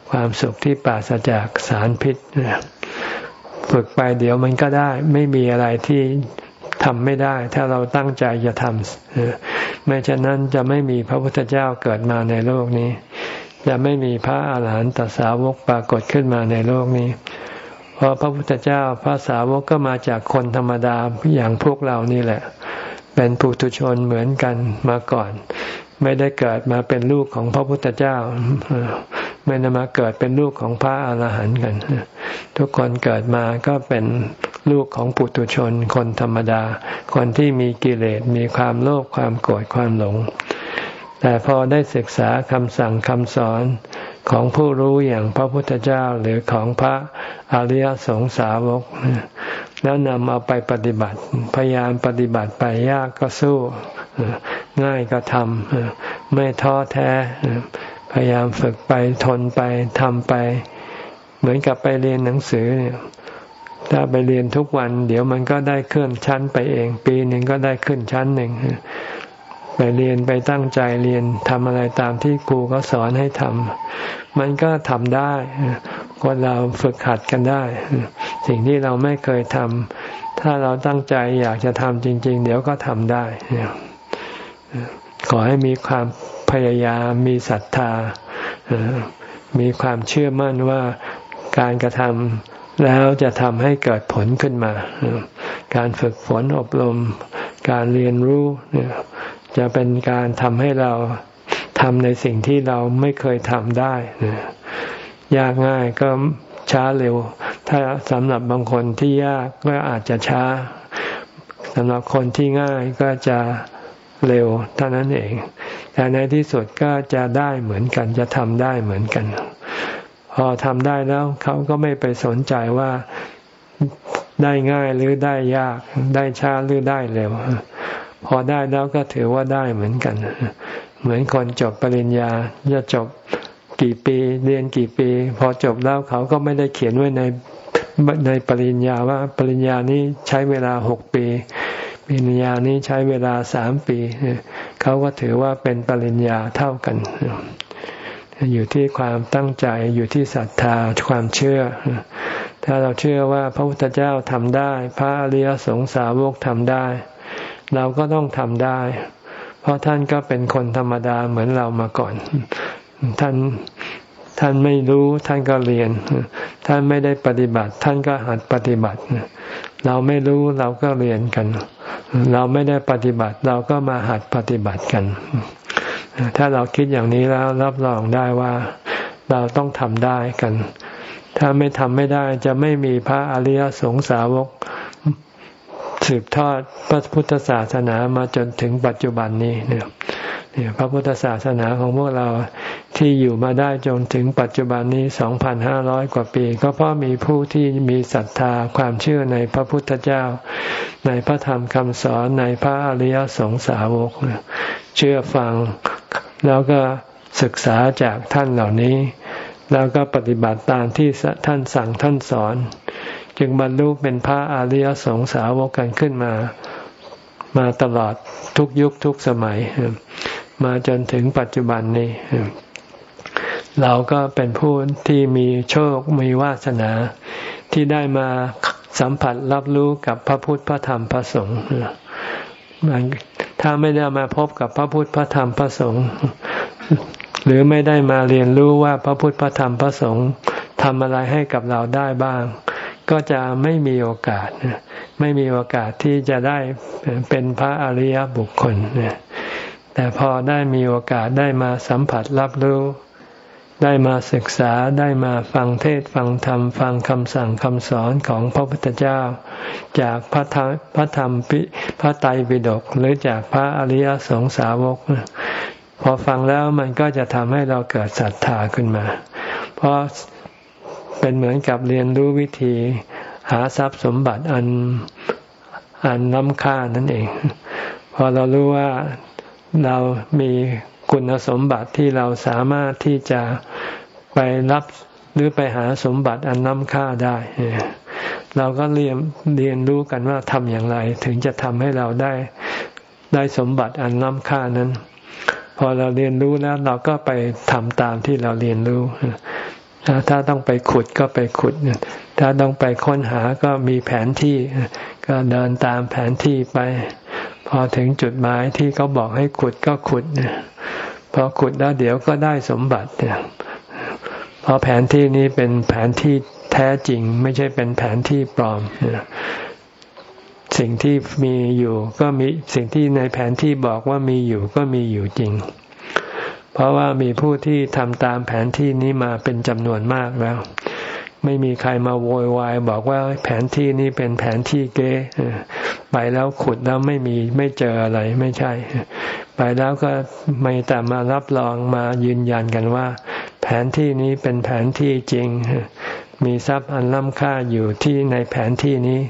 ความสุขที่ปราศจากสารพิษ ฝึกไปเดี๋ยวมันก็ได้ ไม่มีอะไรที่ทำไม่ได้ ถ้าเราตั้งใจจะทำไม่ฉะนั้นจะไม่มีพระพุทธเจ้าเกิดมาในโลกนี้ จะไม่มีพระอาหารหันตสาวกปรากฏขึ้นมาในโลกนี้ เพราะพระพุทธเจ้าพระสาวกก็มาจากคนธรรมดาอย่างพวกเรานี่แหละ เป็นปุถุชนเหมือนกันมาก่อน ไม่ได้เกิดมาเป็นลูกของพระพุทธเจ้า ไม่ได้มาเกิดเป็นลูกของพระอาหารหันต์กัน ทุกคนเกิดมาก็เป็นลูกของปุถุชน คนธรรมดา คนที่มีกิเลสมีความโลภความโกรธความหลง แต่พอได้ศึกษาคำสั่งคำสอนของผู้รู้อย่างพระพุทธเจ้าหรือของพระอริยสงสาวก แล้วนำเอาไปปฏิบัติ พยายามปฏิบัติไปยากก็สู้ ง่ายก็ทำไม่ท้อแท้ พยายามฝึกไปทนไปทำไป เหมือนกับไปเรียนหนังสือเนี่ยถ้าไปเรียนทุกวัน เดี๋ยวมันก็ได้เคลื่อนชั้นไปเอง ปีหนึ่งก็ได้ขึ้นชั้นหนึ่งไปเรียนไปตั้งใจเรียนทำอะไรตามที่ครูเขาสอนให้ทำมันก็ทำได้คนเราฝึกหัดกันได้ สิ่งที่เราไม่เคยทำถ้าเราตั้งใจอยากจะทำจริง ๆ เดี๋ยวก็ทำได้ขอให้มีความ พยายามมีศรัทธา มีความเชื่อมั่นว่าการกระทำแล้วจะทำให้เกิดผลขึ้นมา การฝึกฝนอบรม การเรียนรู้จะเป็นการทำให้เราทำในสิ่งที่เราไม่เคยทำได้ยากง่ายก็ช้าเร็ว ถ้าสำหรับบางคนที่ยากก็อาจจะช้าสำหรับคนที่ง่ายก็จะ เร็วเท่านั้นเอง แต่ในที่สุดก็จะได้เหมือนกัน จะทำได้เหมือนกัน พอทำได้แล้วเขาก็ไม่ไปสนใจว่าได้ง่ายหรือได้ยาก ได้ช้าหรือได้เร็ว พอได้แล้วก็ถือว่าได้เหมือนกัน เหมือนคนจบปริญญาจะจบกี่ปี เรียนกี่ปี พอจบแล้วเขาก็ไม่ได้เขียนไว้ในในปริญญาว่าปริญญานี้ใช้เวลาหกปี ปริญญานี้ใช้เวลาสามปี เขาก็ถือว่าเป็นปริญญาเท่ากัน อยู่ที่ความตั้งใจอยู่ที่ศรัทธาความเชื่อ ถ้าเราเชื่อว่าพระพุทธเจ้าทำได้ พระอริยสงสาวกทำได้ เราก็ต้องทำได้ เพราะท่านก็เป็นคนธรรมดาเหมือนเรามาก่อน ท่านท่านไม่รู้ท่านก็เรียน ท่านไม่ได้ปฏิบัติ ท่านก็หัดปฏิบัติ เราไม่รู้เราก็เรียนกัน เราไม่ได้ปฏิบัติ เราก็มาหัดปฏิบัติกัน ถ้าเราคิดอย่างนี้แล้วรับรองได้ว่าเราต้องทำได้กัน ถ้าไม่ทำไม่ได้จะไม่มีพระอริยสงสาวกสืบทอดพระพุทธศาสนามาจนถึงปัจจุบันนี้เนี่ย เนี่ยพระพุทธศาสนาของพวกเราที่อยู่มาได้จนถึงปัจจุบันนี้สองพันห้าร้อยกว่าปี ก็เพราะมีผู้ที่มีศรัทธาความเชื่อในพระพุทธเจ้า ในพระธรรมคำสอนในพระอริยสงสาวก เชื่อฟังแล้วก็ศึกษาจากท่านเหล่านี้ แล้วก็ปฏิบัติตามที่ท่านสั่งท่านสอน จึงบรรลุเป็นพระอริยสงสาวกกันขึ้นมา มาตลอดทุกยุคทุกสมัย มาจนถึงปัจจุบันนี้ เราก็เป็นผู้ที่มีโชคมีวาสนาที่ได้มาสัมผัสรับรู้กับพระพุทธพระธรรมพระสงฆ์ถ้าไม่ได้มาพบกับพระพุทธพระธรรมพระสงฆ์หรือไม่ได้มาเรียนรู้ว่าพระพุทธพระธรรมพระสงฆ์ทำอะไรให้กับเราได้บ้าง ก็จะไม่มีโอกาส ไม่มีโอกาสที่จะได้เป็นพระอริยบุคคล แต่พอได้มีโอกาสได้มาสัมผัสรับรู้ ได้มาศึกษาได้มาฟังเทศฟังธรรม ฟังคำสั่งคำสอนของพระพุทธเจ้า จากพระธรรมพระธรรมพระไตรปิฎกหรือจากพระอริยสงสาวก พอฟังแล้วมันก็จะทำให้เราเกิดศรัทธาขึ้นมา เพราะเป็นเหมือนกับเรียนรู้วิธีหาทรัพย์สมบัติอันอันล้ำค่านั่นเอง พอเรารู้ว่า เรามีคุณสมบัติที่เราสามารถที่จะไปรับหรือไปหาสมบัติอันล้ำค่าได้ เราก็เรียนเรียนรู้กันว่าทำอย่างไร ถึงจะทำให้เราได้ได้สมบัติอันล้ำค่านั้น พอเราเรียนรู้แล้วเราก็ไปทำตามที่เราเรียนรู้ถ้าต้องไปขุดก็ไปขุด ถ้าต้องไปค้นหาก็มีแผนที่ ก็เดินตามแผนที่ไป พอถึงจุดหมายที่เขาบอกให้ขุดก็ขุดพอขุดแล้วเดี๋ยวก็ได้สมบัติเพราะแผนที่นี้เป็นแผนที่แท้จริง ไม่ใช่เป็นแผนที่ปลอมสิ่งที่มีอยู่ก็มีสิ่งที่ในแผนที่บอกว่ามีอยู่ก็มีอยู่จริง เพราะว่ามีผู้ที่ทำตามแผนที่นี้มาเป็นจำนวนมากแล้ว ไม่มีใครมาโวยวายบอกว่าแผนที่นี้เป็นแผนที่เก๊ไปแล้วขุดแล้วไม่มีไม่เจออะไรไม่ใช่ ไปแล้วก็ไม่แต่มารับรองมายืนยันกันว่า แผนที่นี้เป็นแผนที่จริง มีทรัพย์อันล้ำค่าอยู่ที่ในแผนที่นี้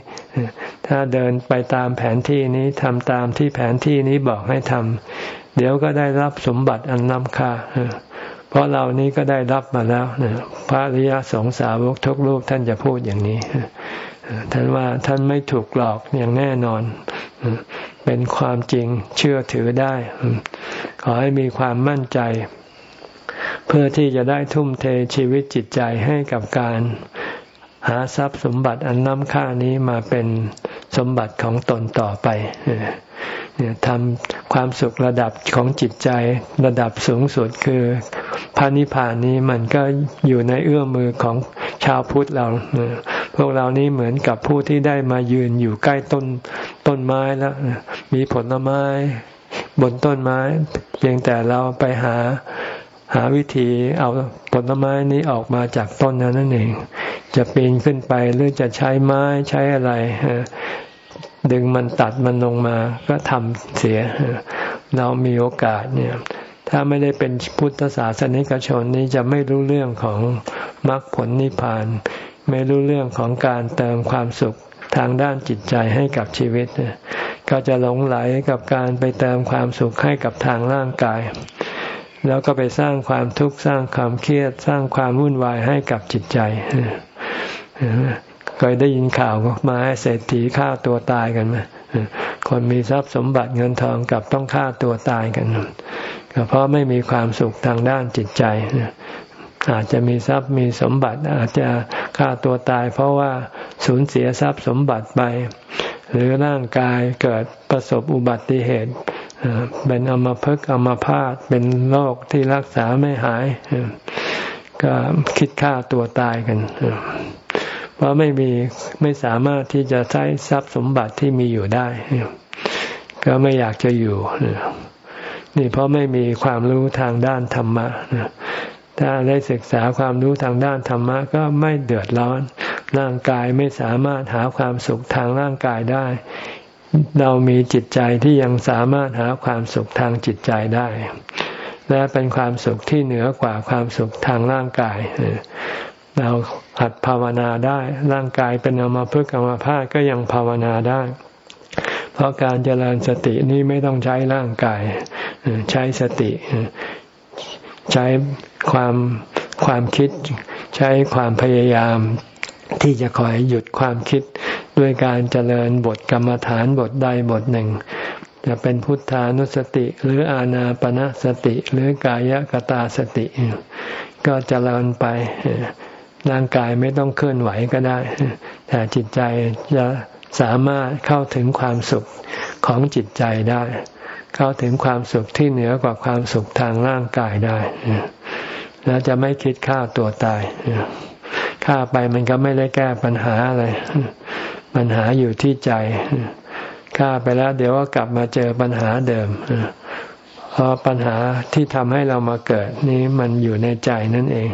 ถ้าเดินไปตามแผนที่นี้ทำตามที่แผนที่นี้บอกให้ทำเดี๋ยวก็ได้รับสมบัติอันล้ำค่า เพราะเรานี้ก็ได้รับมาแล้วพระริยสงสาวกทุกรูปท่านจะพูดอย่างนี้ท่านว่าท่านไม่ถูกหลอกอย่างแน่นอน เป็นความจริงเชื่อถือได้ ขอให้มีความมั่นใจ เพื่อที่จะได้ทุ่มเทชีวิตจิตใจให้กับการหาทรัพย์สมบัติอันน้ำค่านี้มาเป็น สมบัติของตนต่อไปเนี่ยทำความสุขระดับของจิตใจระดับสูงสุดคือพระนิพพานนี้มันก็อยู่ในเอื้อมมือของชาวพุทธเรา พวกเรานี้เหมือนกับผู้ที่ได้มายืนอยู่ใกล้ต้นต้นไม้แล้ว มีผลไม้บนต้นไม้ เพียงแต่เราไปหา หาวิธีเอาผลไม้นี้ออกมาจากต้นนั้นนั่นเอง จะปีนขึ้นไปหรือจะใช้ไม้ใช้อะไรดึงมันตัดมันลงมาก็ทำเสีย เรามีโอกาสเนี่ย ถ้าไม่ได้เป็นพุทธศาสนิกชนนี้จะไม่รู้เรื่องของมรรคผลนิพพาน ไม่รู้เรื่องของการเติมความสุขทางด้านจิตใจให้กับชีวิต ก็จะหลงไหลกับการไปเติมความสุขให้กับทางร่างกาย แล้วก็ไปสร้างความทุกข์สร้างความเครียด สร้างความวุ่นวายให้กับจิตใจเคยได้ยินข่าวมาให้เศรษฐีฆ่าตัวตายกันไหมคนมีทรัพย์สมบัติเงินทองกับต้องฆ่าตัวตายกันก็เพราะไม่มีความสุขทางด้านจิตใจอาจจะมีทรัพย์มีสมบัติอาจจะฆ่าตัวตาย เพราะว่าสูญเสียทรัพย์สมบัติไป หรือร่างกายเกิดประสบอุบัติเหตุ เป็นอมภพอมพาตเป็นโรคที่รักษาไม่หาย ก็คิดฆ่าตัวตายกัน เพราะไม่มีไม่สามารถที่จะใช้ทรัพย์สมบัติที่มีอยู่ได้ ก็ไม่อยากจะอยู่ นี่เพราะไม่มีความรู้ทางด้านธรรมะถ้าได้ศึกษาความรู้ทางด้านธรรมะก็ไม่เดือดร้อน ร่างกายไม่สามารถหาความสุขทางร่างกายได้ เรามีจิตใจที่ยังสามารถหาความสุขทางจิตใจได้ และเป็นความสุขที่เหนือกว่าความสุขทางร่างกาย เราหัดภาวนาได้ ร่างกายเป็นอมาพึกอมาพาดก็ยังภาวนาได้ เพราะการเจริญสตินี้ไม่ต้องใช้ร่างกาย ใช้สติ ใช้ความความคิด ใช้ความพยายามที่จะคอยหยุดความคิด ด้วยการเจริญบทกรรมฐานบทใดบทหนึ่ง จะเป็นพุทธานุสติหรืออานาปณะสติหรือกายกตาสติ ก็เจริญไปร่างกายไม่ต้องเคลื่อนไหวก็ได้ แต่จิตใจจะสามารถเข้าถึงความสุขของจิตใจได้ เข้าถึงความสุขที่เหนือกว่าความสุขทางร่างกายได้ แล้วจะไม่คิดฆ่าตัวตายฆ่าไปมันก็ไม่ได้แก้ปัญหาอะไร ปัญหาอยู่ที่ใจฆ่าไปแล้ว เดี๋ยวก็กลับมาเจอปัญหาเดิมเพราะปัญหาที่ทำให้เรามาเกิดนี้มันอยู่ในใจนั่นเอง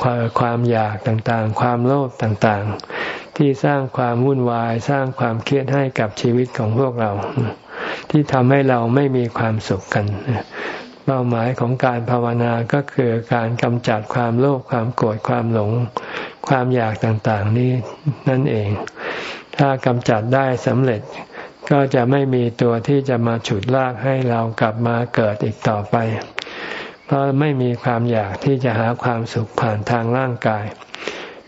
ความความอยากต่างๆ ความโลภต่างๆ ที่สร้างความวุ่นวาย สร้างความเครียดให้กับชีวิตของพวกเรา ที่ทำให้เราไม่มีความสุขกัน เป้าหมายของการภาวนาก็คือการกำจัดความโลภความโกรธความหลง ความอยากต่างๆ นี้นั่นเอง ถ้ากำจัดได้สำเร็จก็จะไม่มีตัวที่จะมาฉุดลากให้เรากลับมาเกิดอีกต่อไป เพราะไม่มีความอยากที่จะหาความสุขผ่านทางร่างกาย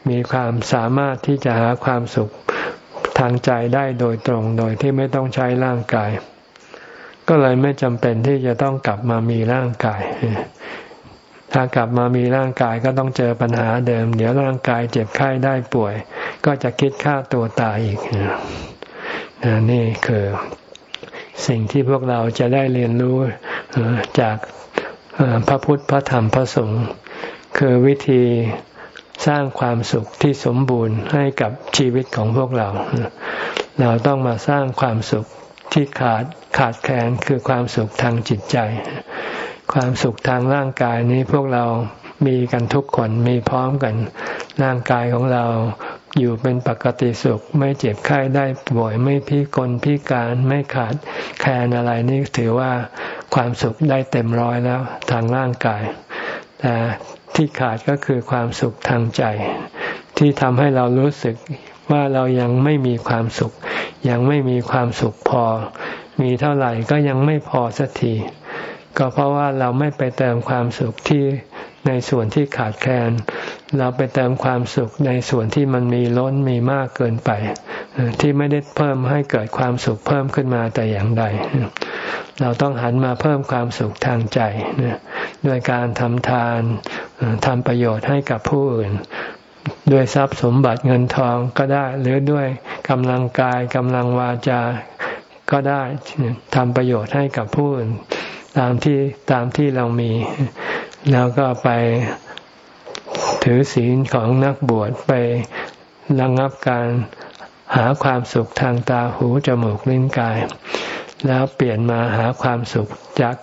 มีความสามารถที่จะหาความสุขทางใจได้โดยตรงโดยที่ไม่ต้องใช้ร่างกาย ก็เลยไม่จำเป็นที่จะต้องกลับมามีร่างกาย ถ้ากลับมามีร่างกายก็ต้องเจอปัญหาเดิม เดี๋ยวร่างกายเจ็บไข้ได้ป่วย ก็จะคิดฆ่าตัวตายอีกนี่คือสิ่งที่พวกเราจะได้เรียนรู้จากพระพุทธพระธรรมพระสงฆ์คือวิธีสร้างความสุขที่สมบูรณ์ให้กับชีวิตของพวกเรา เราต้องมาสร้างความสุขที่ขาด ขาดแคลนคือความสุขทางจิตใจ ความสุขทางร่างกายนี้พวกเรามีกันทุกคนมีพร้อมกัน ร่างกายของเราอยู่เป็นปกติสุข ไม่เจ็บไข้ได้ป่วยไม่พิกลพิการไม่ขาดแคลนอะไรนี่ถือว่าความสุขได้เต็มร้อยแล้วทางร่างกาย แต่ที่ขาดก็คือความสุขทางใจ ที่ทำให้เรารู้สึกว่าเรายังไม่มีความสุข ยังไม่มีความสุขพอ มีเท่าไหร่ก็ยังไม่พอสักทีก็เพราะว่าเราไม่ไปเติมความสุขที่ในส่วนที่ขาดแคลน เราไปเติมความสุขในส่วนที่มันมีล้นมีมากเกินไป ที่ไม่ได้เพิ่มให้เกิดความสุขเพิ่มขึ้นมาแต่อย่างใด เราต้องหันมาเพิ่มความสุขทางใจด้วยการทำทานทำประโยชน์ให้กับผู้อื่น ด้วยทรัพย์สมบัติเงินทองก็ได้ หรือด้วยกำลังกายกำลังวาจา ก็ได้ทำประโยชน์ให้กับผู้อื่นตามที่ตามที่เรามี แล้วก็ไปถือศีลของนักบวชไประงับการหาความสุขทางตาหูจมูกลิ้นกาย แล้วเปลี่ยนมาหาความสุขจาก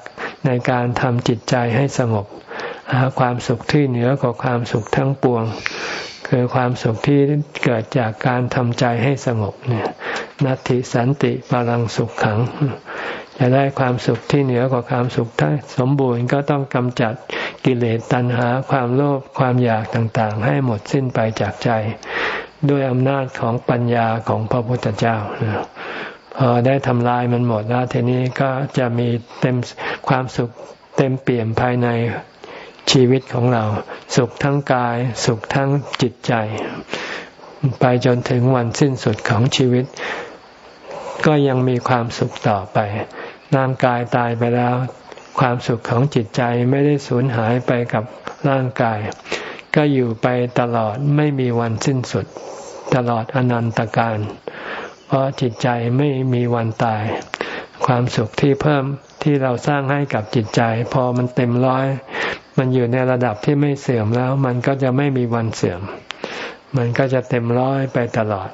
ในการทำจิตใจให้สงบ หาความสุขที่เหนือกว่าความสุขทั้งปวง คือความสุขที่เกิดจากการทำใจให้สงบเนี่ยนัตติสันติพลังสุขขัง จะได้ความสุขที่เหนือกว่าความสุขทั้งสมบูรณ์ก็ต้องกำจัดกิเลสตัณหาความโลภความอยากต่างๆ ให้หมดสิ้นไปจากใจ ด้วยอำนาจของปัญญาของพระพุทธเจ้าพอได้ทำลายมันหมดแล้วทีนี้ก็จะมีเต็มความสุขเต็มเปี่ยมภายใน ชีวิตของเรา สุขทั้งกาย สุขทั้งจิตใจ ไปจนถึงวันสิ้นสุดของชีวิต ก็ยังมีความสุขต่อไปร่างกายตายไปแล้ว ความสุขของจิตใจไม่ได้สูญหายไปกับร่างกาย ก็อยู่ไปตลอดไม่มีวันสิ้นสุด ตลอดอนันตการ เพราะจิตใจไม่มีวันตาย ความสุขที่เพิ่มที่เราสร้างให้กับจิตใจ พอมันเต็มร้อย มันอยู่ในระดับที่ไม่เสื่อมแล้ว มันก็จะไม่มีวันเสื่อม มันก็จะเต็มร้อยไปตลอด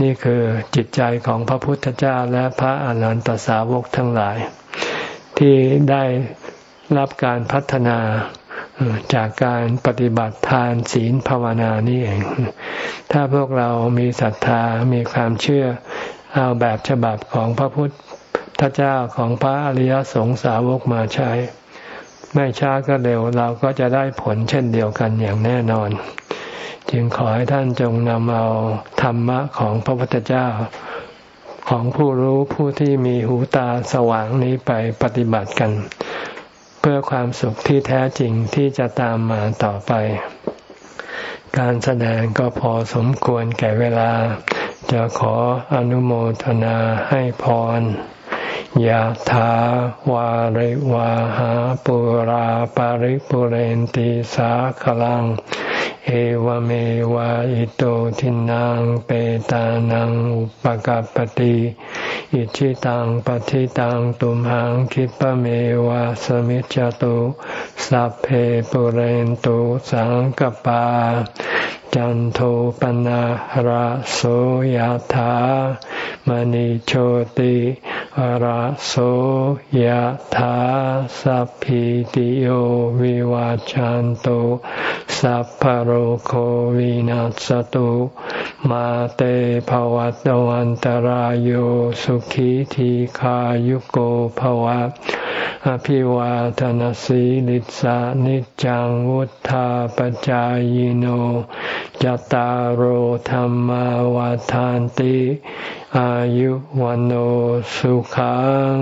นี่คือจิตใจของพระพุทธเจ้าและพระอรหันตสาวกทั้งหลาย ที่ได้รับการพัฒนาจากการปฏิบัติทานศีลภาวนานี่เอง ถ้าพวกเรามีศรัทธา มีความเชื่อ เอาแบบฉบับของพระพุทธเจ้าของพระอริยสงสาวกมาใช้ ไม่ช้าก็เร็วเราก็จะได้ผลเช่นเดียวกันอย่างแน่นอน จึงขอให้ท่านจงนำเอาธรรมะของพระพุทธเจ้า ของผู้รู้ผู้ที่มีหูตาสว่างนี้ไปปฏิบัติกัน เพื่อความสุขที่แท้จริงที่จะตามมาต่อไป การแสดงก็พอสมควรแก่เวลา จะขออนุโมทนาให้พร ยะถาวาริวาหาปุราปาริปุเรนติสาขลัง เอวเมวะอิโตทินังเปตานังอุปกัรปติอิชิตังปฏิตังตุมหังคิปเมวะสมิจจตุสัพเพปุเรนตุสังกปา จันโทปนะหระโสยธามณิโชติหระโสยธาสัพพิติโยวิวาจันโตสัพพโรโควินัสตุมาเตภวัตวันตารโยสุขีทีขายุโกภวะ อภิวาทนสีลิสานิจังวุธาปจายโนจตารโหธรรมวาทานติ อายุวันโอสุขัง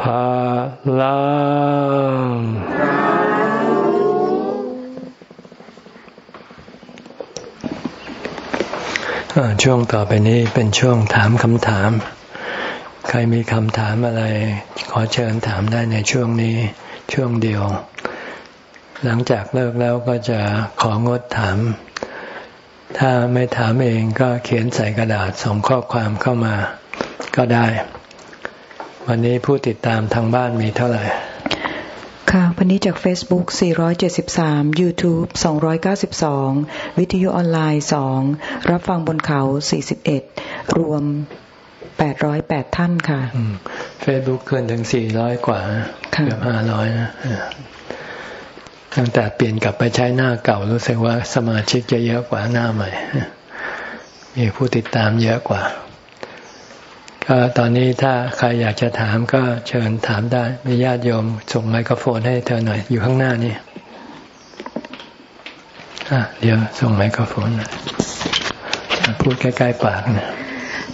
ภาลังช่วงต่อไปนี้เป็นช่วงถามคำถาม ใครมีคำถามอะไร ขอเชิญถามได้ในช่วงนี้ช่วงเดียว หลังจากเลิกแล้วก็จะของดถาม ถ้าไม่ถามเองก็เขียนใส่กระดาษส่งข้อความเข้ามาก็ได้ วันนี้ผู้ติดตามทางบ้านมีเท่าไหร่ ค่ะ วันนี้จาก Facebook 473 YouTube 292 วิทยุออนไลน์ 2 รับฟังบนเขา 41 รวม 808ท่านค่ะเฟซบุ๊กขึ้นถึง400กว่าเกือบ500นะตั้งแต่เปลี่ยนกลับไปใช้หน้าเก่ารู้สึกว่าสมาชิกจะเยอะกว่าหน้าใหม่ มีผู้ติดตามเยอะกว่า ก็ตอนนี้ถ้าใครอยากจะถามก็เชิญถามได้มีญาติโยมส่งไมโครโฟนให้เธอหน่อย อยู่ข้างหน้านี่อะเดี๋ยวส่งไมโครโฟนพูดใกล้ๆปากนะ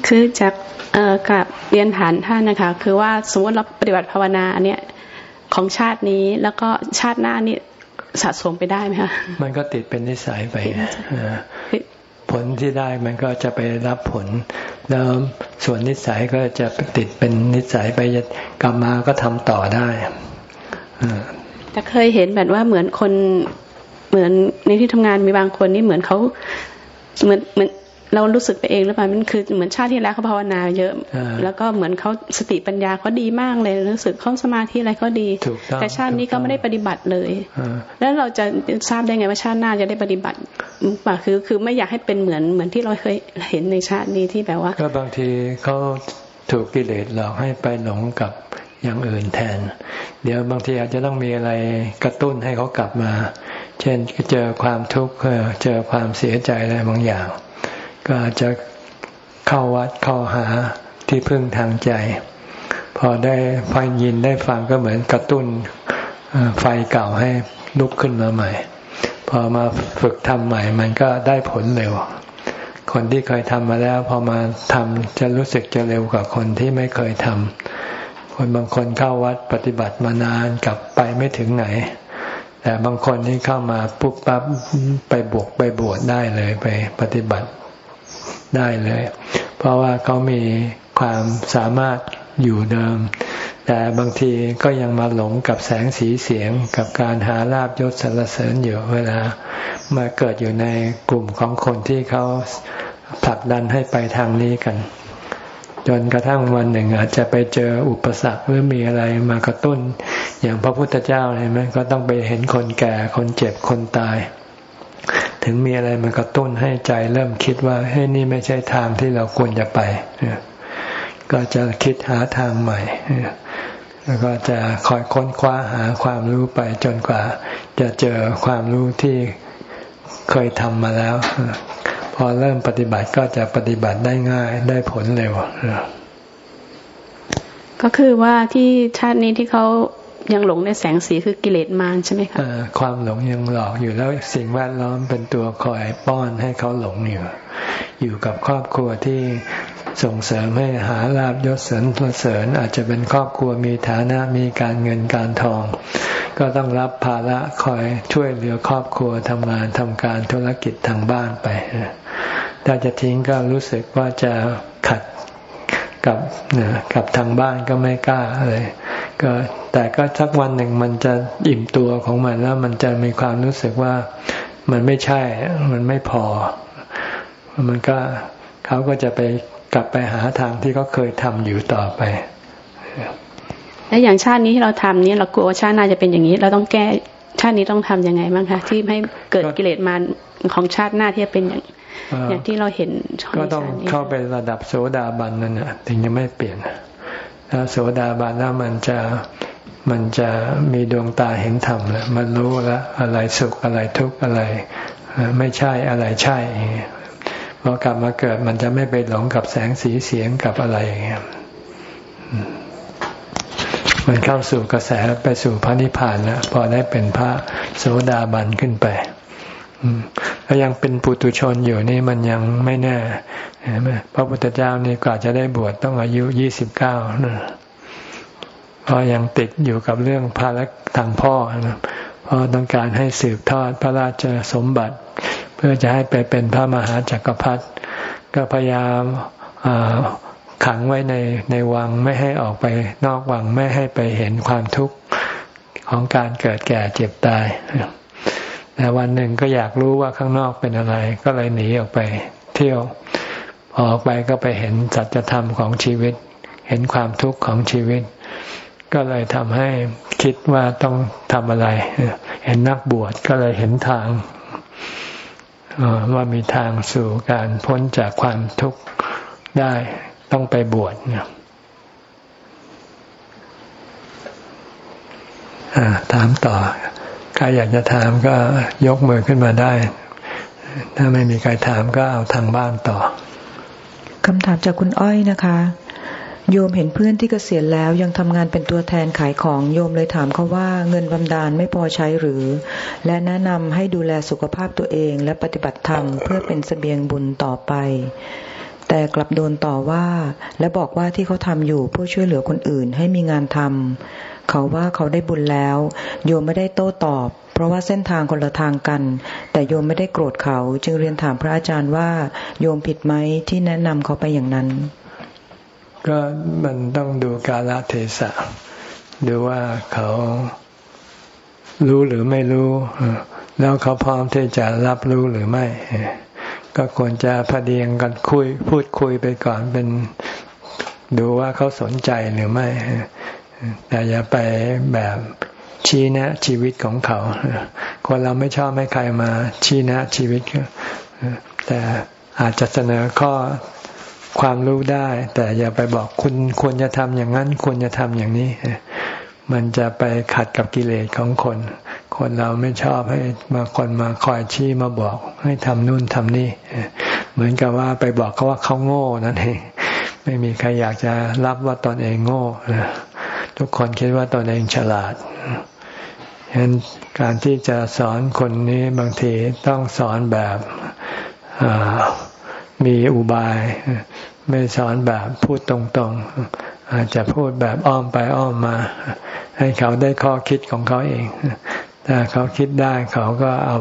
คือจาก เอ่อกับเรียนฐานท่านนะคะ คือว่าสมมติเราปฏิบัติภาวนาเนี่ยของชาตินี้แล้วก็ชาติหน้านี่สะสมไปได้ไหมคะมันก็ติดเป็นนิสัยไปผลที่ได้มันก็จะไปรับผล แล้วส่วนนิสัยก็จะติดเป็นนิสัยไปกลับมาก็ทำต่อได้แต่เคยเห็นแบบว่าเหมือนคนเหมือนในที่ทำงานมีบางคนนี่เหมือนเขาเหมือนเหมือน เรารู้สึกไปเองหรือเปล่ามันคือเหมือนชาติที่แล้วเขาภาวนาเยอะ แล้วก็เหมือนเขาสติปัญญาเขาดีมากเลยรู้สึกเขาสมาธิอะไรเขาดี แต่ชาตินี้ก็ไม่ได้ปฏิบัติเลย แล้วเราจะทราบได้ไงว่าชาติหน้าจะได้ปฏิบัติป่ะคือคือไม่อยากให้เป็นเหมือนเหมือนที่เราเคยเห็นในชาตินี้ที่แบบว่า ก็บางทีเขาถูกกิเลสหลอกให้ไปหลงกับอย่างอื่นแทน เดี๋ยวบางทีอาจจะต้องมีอะไรกระตุ้นให้เขากลับมา เช่นเจอความทุกข์เจอความเสียใจอะไรบางอย่าง ก็จะเข้าวัดเข้าหาที่พึ่งทางใจ พอได้ฟังยินได้ฟังก็เหมือนกระตุ้นไฟเก่าให้ลุกขึ้นมาใหม่ พอมาฝึกทำใหม่ มันก็ได้ผลเร็ว คนที่เคยทำมาแล้ว พอมาทำจะรู้สึกจะเร็วกว่าคนที่ไม่เคยทำคนบางคนเข้าวัดปฏิบัติมานานกลับไปไม่ถึงไหน แต่บางคนที่เข้ามาปุ๊บปั๊บไปบวกไปบวชได้เลยไปปฏิบัติ ได้เลย เพราะว่าเขามีความสามารถอยู่เดิม แต่บางทีก็ยังมาหลงกับแสงสีเสียงกับการหาลาบยศสรรเสริญอยู่เวลา มาเกิดอยู่ในกลุ่มของคนที่เขาผลักดันให้ไปทางนี้กัน จนกระทั่งวันหนึ่งอาจจะไปเจออุปสรรคหรือมีอะไรมากระตุ้น อย่างพระพุทธเจ้าเห็นไหมก็ต้องไปเห็นคนแก่คนเจ็บคนตาย ถึงมีอะไรมันกระตุ้นให้ใจเริ่มคิดว่าให้นี่ไม่ใช่ทางที่เราควรจะไป ก็จะคิดหาทางใหม่ แล้วก็จะคอยค้นคว้าหาความรู้ไปจนกว่า จะเจอความรู้ที่เคยทำมาแล้ว พอเริ่มปฏิบัติก็จะปฏิบัติได้ง่ายได้ผลเร็วก็คือว่าที่ชาตินี้ที่เขา ยังหลงในแสงสีคือกิเลสมารใช่ไหมคะความหลงยังหลอกอยู่แล้วสิ่งแวดล้อมเป็นตัวคอยป้อนให้เขาหลงอยู่ อยู่กับครอบครัวที่ส่งเสริมให้หาลาบยศเสริญเสริญอาจจะเป็นครอบครัวมีฐานะมีการเงินการทอง ก็ต้องรับภาระคอยช่วยเหลือครอบครัวทำงานทำการธุรกิจทางบ้านไปถ้าจะทิ้งก็รู้สึกว่าจะขัดกับกับทางบ้านก็ไม่กล้าเลย ก็แต่ก็สักวันหนึ่งมันจะอิ่มตัวของมันแล้วมันจะมีความรู้สึกว่ามันไม่ใช่ มันไม่พอ มันก็เขาก็จะไปกลับไปหาทางที่เขาเคยทำอยู่ต่อไป แล้วอย่างชาตินี้ที่เราทำนี้เรากลัวว่าชาติหน้าจะเป็นอย่างนี้ เราต้องแก้ชาตินี้ต้องทํำยังไงบ้างคะที่ให้เกิดกิเลสมารของชาติหน้าที่จะเป็นอย่างอย่างที่เราเห็นก็ต้องเข้าไประดับโสดาบันนั่นแหะถึงจะไม่เปลี่ยนถ้า โสดาบันแล้วมันจะมันจะมีดวงตาเห็นธรรมแล้วมันรู้แล้วอะไรสุขอะไรทุกข์อะไร ไม่ใช่อะไรใช่พอกลับมาเกิดมันจะไม่ไปหลงกับแสงสีเสียงกับอะไรอย่างเงี้ยมันเข้าสู่กระแสไปสู่พระนิพพานแล้วพอได้เป็นพระโสดาบันขึ้นไป ถ้ายังเป็นปุตุชนอยู่นี่มันยังไม่แน่พระพุทธเจ้านี่กว่าจะได้บวชต้องอายุยี่สิบเก้าเพราะยังติดอยู่กับเรื่องภาระทางพ่อเพราะต้องการให้สืบทอดพระราชสมบัติ เพื่อจะให้ไปเป็นพระมหาจักรพรรดิก็พยายามขังไว้ในในวังไม่ให้ออกไปนอกวังไม่ให้ไปเห็นความทุกข์ของการเกิดแก่เจ็บตาย แต่วันหนึ่งก็อยากรู้ว่าข้างนอกเป็นอะไร ก็เลยหนีออกไป เที่ยวออกไปก็ไปเห็นสัจธรรมของชีวิต เห็นความทุกข์ของชีวิต ก็เลยทำให้คิดว่าต้องทำอะไร เห็นนักบวชก็เลยเห็นทางว่ามีทางสู่การพ้นจากความทุกข์ได้ต้องไปบวชเนี่ยถามต่อ ใครอยากจะถามก็ยกมือขึ้นมาได้ ถ้าไม่มีใครถามก็เอาทางบ้านต่อคำถามจากคุณอ้อยนะคะ โยมเห็นเพื่อนที่เกษียณแล้วยังทำงานเป็นตัวแทนขายของโยมเลยถามเขาว่าเงินบำดาลไม่พอใช้หรือ และแนะนำให้ดูแลสุขภาพตัวเองและปฏิบัติธรรมเพื่อเป็นสเสบียงบุญต่อไป แต่กลับโดนต่อว่า และบอกว่าที่เขาทำอยู่เพื่อช่วยเหลือคนอื่นให้มีงานทำเขาว่าเขาได้บุญแล้ว โยมไม่ได้โต้ตอบ เพราะว่าเส้นทางคนละทางกัน แต่โยมไม่ได้โกรธเขา จึงเรียนถามพระอาจารย์ว่า โยมผิดไหมที่แนะนำเขาไปอย่างนั้น ก็มันต้องดูกาลเทศะดูว่าเขารู้หรือไม่รู้ แล้วเขาพร้อมที่จะรับรู้หรือไม่ ก็ควรจะพเดียงกันคุย พูดคุยไปก่อนเป็นดูว่าเขาสนใจหรือไม่แต่อย่าไปแบบชี้แนะชีวิตของเขา คนเราไม่ชอบให้ใครมาชี้แนะชีวิต แต่อาจจะเสนอข้อความรู้ได้ แต่อย่าไปบอกคุณควรจะทำอย่างนั้น ควรจะทำอย่างนี้ มันจะไปขัดกับกิเลสของคน คนเราไม่ชอบให้มาคนมาคอยชี้มาบอก ให้ทำนู่นทำนี่ เหมือนกับว่าไปบอกเขาว่าเขาโง่นั่นเอง ไม่มีใครอยากจะรับว่าตนเองโง่ ทุกคนคิดว่าตนเองฉลาดฉะนั้นการที่จะสอนคนนี้บางทีต้องสอนแบบมีอุบาย ไม่สอนแบบพูดตรงๆ อาจจะพูดแบบอ้อมไปอ้อมมา ให้เขาได้ข้อคิดของเขาเอง ถ้าเขาคิดได้เขาก็เอา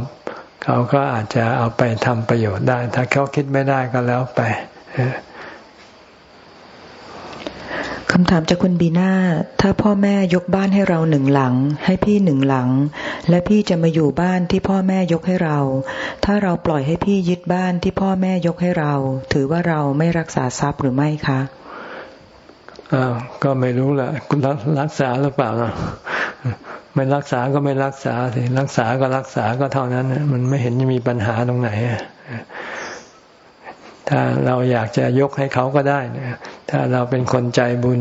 เขาก็อาจจะเอาไปทำประโยชน์ได้ ถ้าเขาคิดไม่ได้ก็แล้วไปคำถามจากคุณบีน่าถ้าพ่อแม่ยกบ้านให้เราหนึ่งหลัง ให้พี่หนึ่งหลัง และพี่จะมาอยู่บ้านที่พ่อแม่ยกให้เรา ถ้าเราปล่อยให้พี่ยึดบ้านที่พ่อแม่ยกให้เรา ถือว่าเราไม่รักษาทรัพย์หรือไม่คะ อ้าวก็ไม่รู้ละรักษาหรือเปล่าไม่รักษาก็ไม่รักษาสิรักษาก็รักษาก็เท่านั้น มันไม่เห็นจะมีปัญหาตรงไหนถ้าเราอยากจะยกให้เขาก็ได้นถ้าเราเป็นคนใจบุญ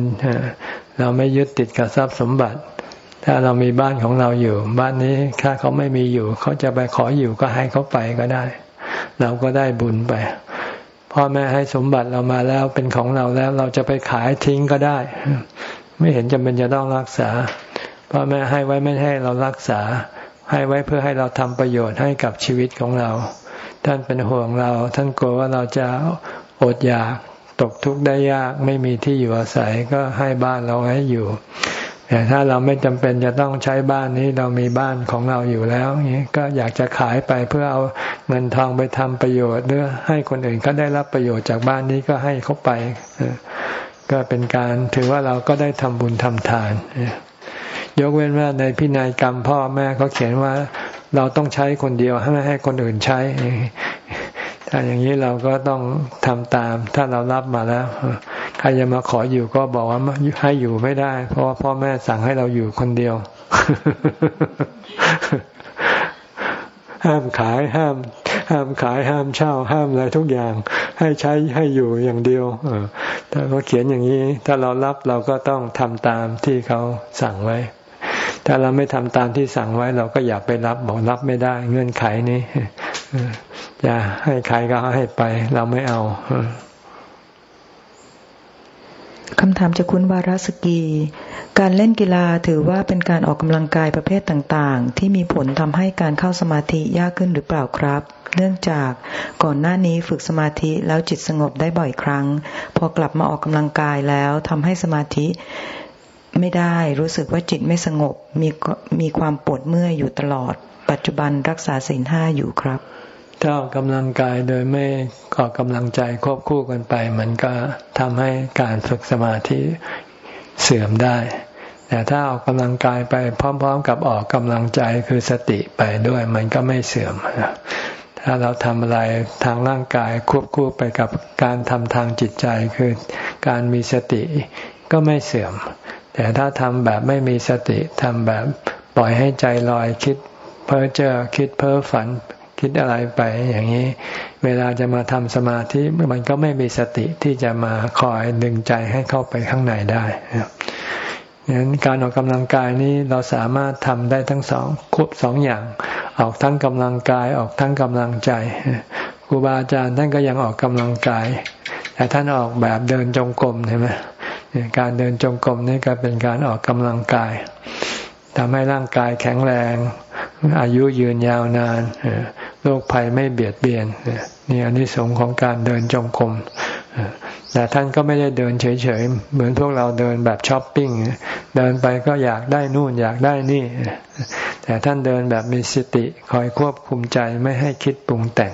เราไม่ยึดติดกับทรัพย์สมบัติ ถ้าเรามีบ้านของเราอยู่ บ้านนี้ถ้าเขาไม่มีอยู่ เขาจะไปขออยู่ก็ให้เขาไปก็ได้ เราก็ได้บุญไป พ่อแม่ให้สมบัติเรามาแล้วเป็นของเราแล้วเราจะไปขายทิ้งก็ได้ ไม่เห็นจำเป็นจะต้องรักษา พ่อแม่ให้ไว้ไม่ให้เรารักษา ให้ไว้เพื่อให้เราทำประโยชน์ให้กับชีวิตของเรา ท่านเป็นห่วงเรา ท่านกลัวว่าเราจะอดอยากตกทุกข์ได้ยากไม่มีที่อยู่อาศัยก็ให้บ้านเราให้อยู่ แต่ถ้าเราไม่จำเป็นจะต้องใช้บ้านนี้เรามีบ้านของเราอยู่แล้วนี้ก็อยากจะขายไปเพื่อเอาเงินทองไปทำประโยชน์หรือให้คนอื่นก็ได้รับประโยชน์จากบ้านนี้ก็ให้เขาไป ก็เป็นการถือว่าเราก็ได้ทำบุญทำทาน ยกเว้นว่าในพินัยกรรมพ่อแม่เขาเขียนว่าเราต้องใช้คนเดียวให้ไม่ให้คนอื่นใช้ถ้าอย่างนี้เราก็ต้องทำตาม ถ้าเรารับมาแล้ว ใครจะมาขออยู่ก็บอกว่าให้อยู่ไม่ได้ เพราะว่าพ่อแม่สั่งให้เราอยู่คนเดียว ห้ามขายห้าม ห้ามขายห้ามเช่า ห้ามอะไรทุกอย่าง ให้ใช้ให้อยู่อย่างเดียวถ้าเขาเขียนอย่างนี้ ถ้าเรารับเราก็ต้องทำตามที่เขาสั่งไว้ ถ้าเราไม่ทำตามที่สั่งไว้ เราก็อย่าไปรับบอกรับไม่ได้ เงื่อนไขนี้อย่าให้ใครก็ให้ไป เราไม่เอา คำถามจากคุณวารสกี การเล่นกีฬาถือว่าเป็นการออกกำลังกายประเภทต่างๆ ที่มีผลทำให้การเข้าสมาธิยากขึ้นหรือเปล่าครับ เนื่องจากก่อนหน้านี้ฝึกสมาธิแล้วจิตสงบได้บ่อยครั้ง พอกลับมาออกกำลังกายแล้วทำให้สมาธิไม่ได้รู้สึกว่าจิตไม่สงบมีมีความปวดเมื่อยอยู่ตลอด ปัจจุบันรักษาศีลห้าอยู่ครับ ถ้าออกกำลังกายโดยไม่ออกกำลังใจควบคู่กันไป มันก็ทำให้การฝึกสมาธิเสื่อมได้ แต่ถ้าออกกำลังกายไปพร้อม ๆ กับออกกำลังใจคือสติไปด้วย มันก็ไม่เสื่อม ถ้าเราทำอะไรทางร่างกายควบคู่ไปกับการทำทางจิตใจคือการมีสติก็ไม่เสื่อม แต่ถ้าทำแบบไม่มีสติทำแบบปล่อยให้ใจลอยคิดเพ้อเจ้อคิดเพ้อฝัน คิดอะไรไปอย่างนี้ เวลาจะมาทำสมาธิมันก็ไม่มีสติที่จะมาคอยดึงใจให้เข้าไปข้างในได้ดังนั้นการออกกำลังกายนี้เราสามารถทำได้ทั้งสองควบสองอย่าง ออกทั้งกำลังกายออกทั้งกำลังใจครูบาอาจารย์ท่านก็ยังออกกำลังกาย แต่ท่านออกแบบเดินจงกรมใช่ไหมการเดินจงกรมนี่ก็เป็นการออกกำลังกายทำให้ร่างกายแข็งแรง อายุยืนยาวนานโรคภัยไม่เบียดเบียนนี่อันนี้สงของการเดินจงกรมแต่ท่านก็ไม่ได้เดินเฉยๆ เหมือนพวกเราเดินแบบช้อปปิ้ง เดินไปก็อยากได้นู่นอยากได้นี่ แต่ท่านเดินแบบมีสติคอยควบคุมใจไม่ให้คิดปรุงแต่ง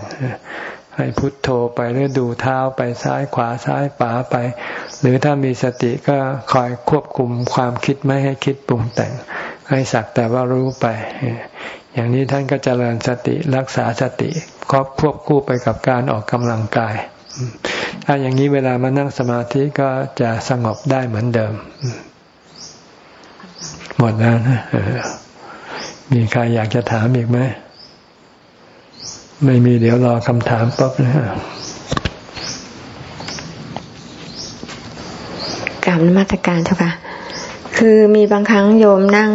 ให้พุทโธไปหรือดูเท้าไปซ้ายขวาซ้ายขวาไป หรือถ้ามีสติก็คอยควบคุมความคิดไม่ให้คิดปรุงแต่ง ให้สักแต่ว่ารู้ไป อย่างนี้ท่านก็เจริญสติรักษาสติครอบควบคู่ไปกับการออกกำลังกาย ถ้าอย่างนี้เวลามานั่งสมาธิก็จะสงบได้เหมือนเดิม หมดแล้วนะมีใครอยากจะถามอีกไหม ไม่มีเดี๋ยวรอคำถามปั๊บนะกรรมมัตการเจ้าค่ะ คือมีบางครั้งโยมนั่ง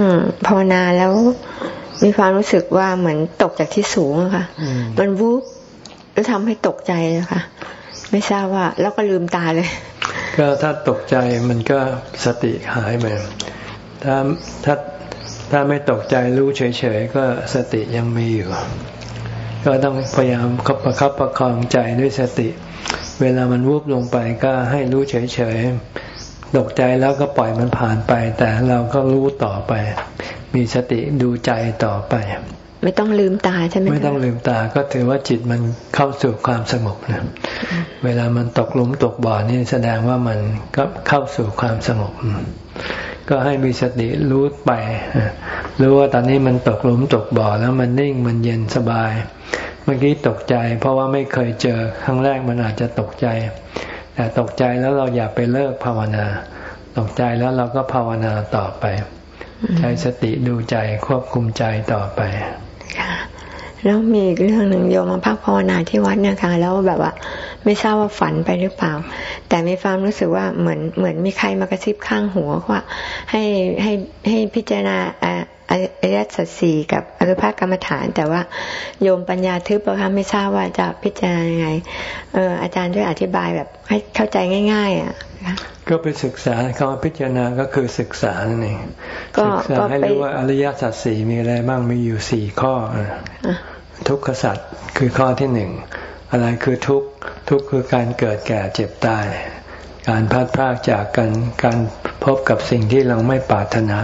ภาวนาแล้ว มีความรู้สึกว่าเหมือนตกจากที่สูงอะค่ะ มันวูบแล้วทำให้ตกใจนะคะไม่ทราบว่าแล้วก็ลืมตาเลย ก็ถ้าตกใจมันก็สติหายไปถ้าถ้าถ้าไม่ตกใจรู้เฉยๆก็สติยังมีอยู่ ก็ต้องพยายามประคับประคองใจด้วยสติ เวลามันวูบลงไปก็ให้รู้เฉยๆ ตกใจแล้วก็ปล่อยมันผ่านไป แต่เราก็รู้ต่อไป มีสติดูใจต่อไป ไม่ต้องลืมตาใช่ไหมไม่ต้องลืมตาก็ถือว่าจิตมันเข้าสู่ความสงบนะเวลามันตกหลุมตกบ่อนี่แสดงว่ามันก็เข้าสู่ความสงบก็ให้มีสติรู้ไปรู้ว่าตอนนี้มันตกหลุมตกบ่อแล้วมันนิ่งมันเย็นสบาย เมื่อกี้ตกใจ เพราะว่าไม่เคยเจอครั้งแรกมันอาจจะตกใจ แต่ตกใจแล้วเราอย่าไปเลิกภาวนา ตกใจแล้วเราก็ภาวนาต่อไป ใช้สติดูใจควบคุมใจต่อไปค่ะแล้วมีอีกเรื่องหนึ่งโยมมาพักภาวนาที่วัดเนี่ยค่ะแล้วแบบว่า ไม่ทราบว่าฝันไปหรือเปล่า แต่มีความรู้สึกว่าเหมือนเหมือนมีใครมากระซิบข้างหัวว่า ให้ให้ให้พิจารณา อริยสัจสี่กับอรุภกรรมฐาน แต่ว่าโยมปัญญาทึบเราค่ะไม่ทราบว่าจะพิจารณายังไงเอออาจารย์ช่วยอธิบายแบบให้เข้าใจง่าย ๆ อะก็ไปศึกษาคำว่าพิจารณาก็คือศึกษานั่นเองศึกษาให้รู้ว่าอริยสัจสี่มีอะไรบ้างมีอยู่สี่ข้อทุกขสัจคือข้อที่หนึ่งอะไรคือทุกทุกคือการเกิดแก่เจ็บตาย การพัดพากจากกันการพบกับสิ่งที่เราไม่ปรารถนา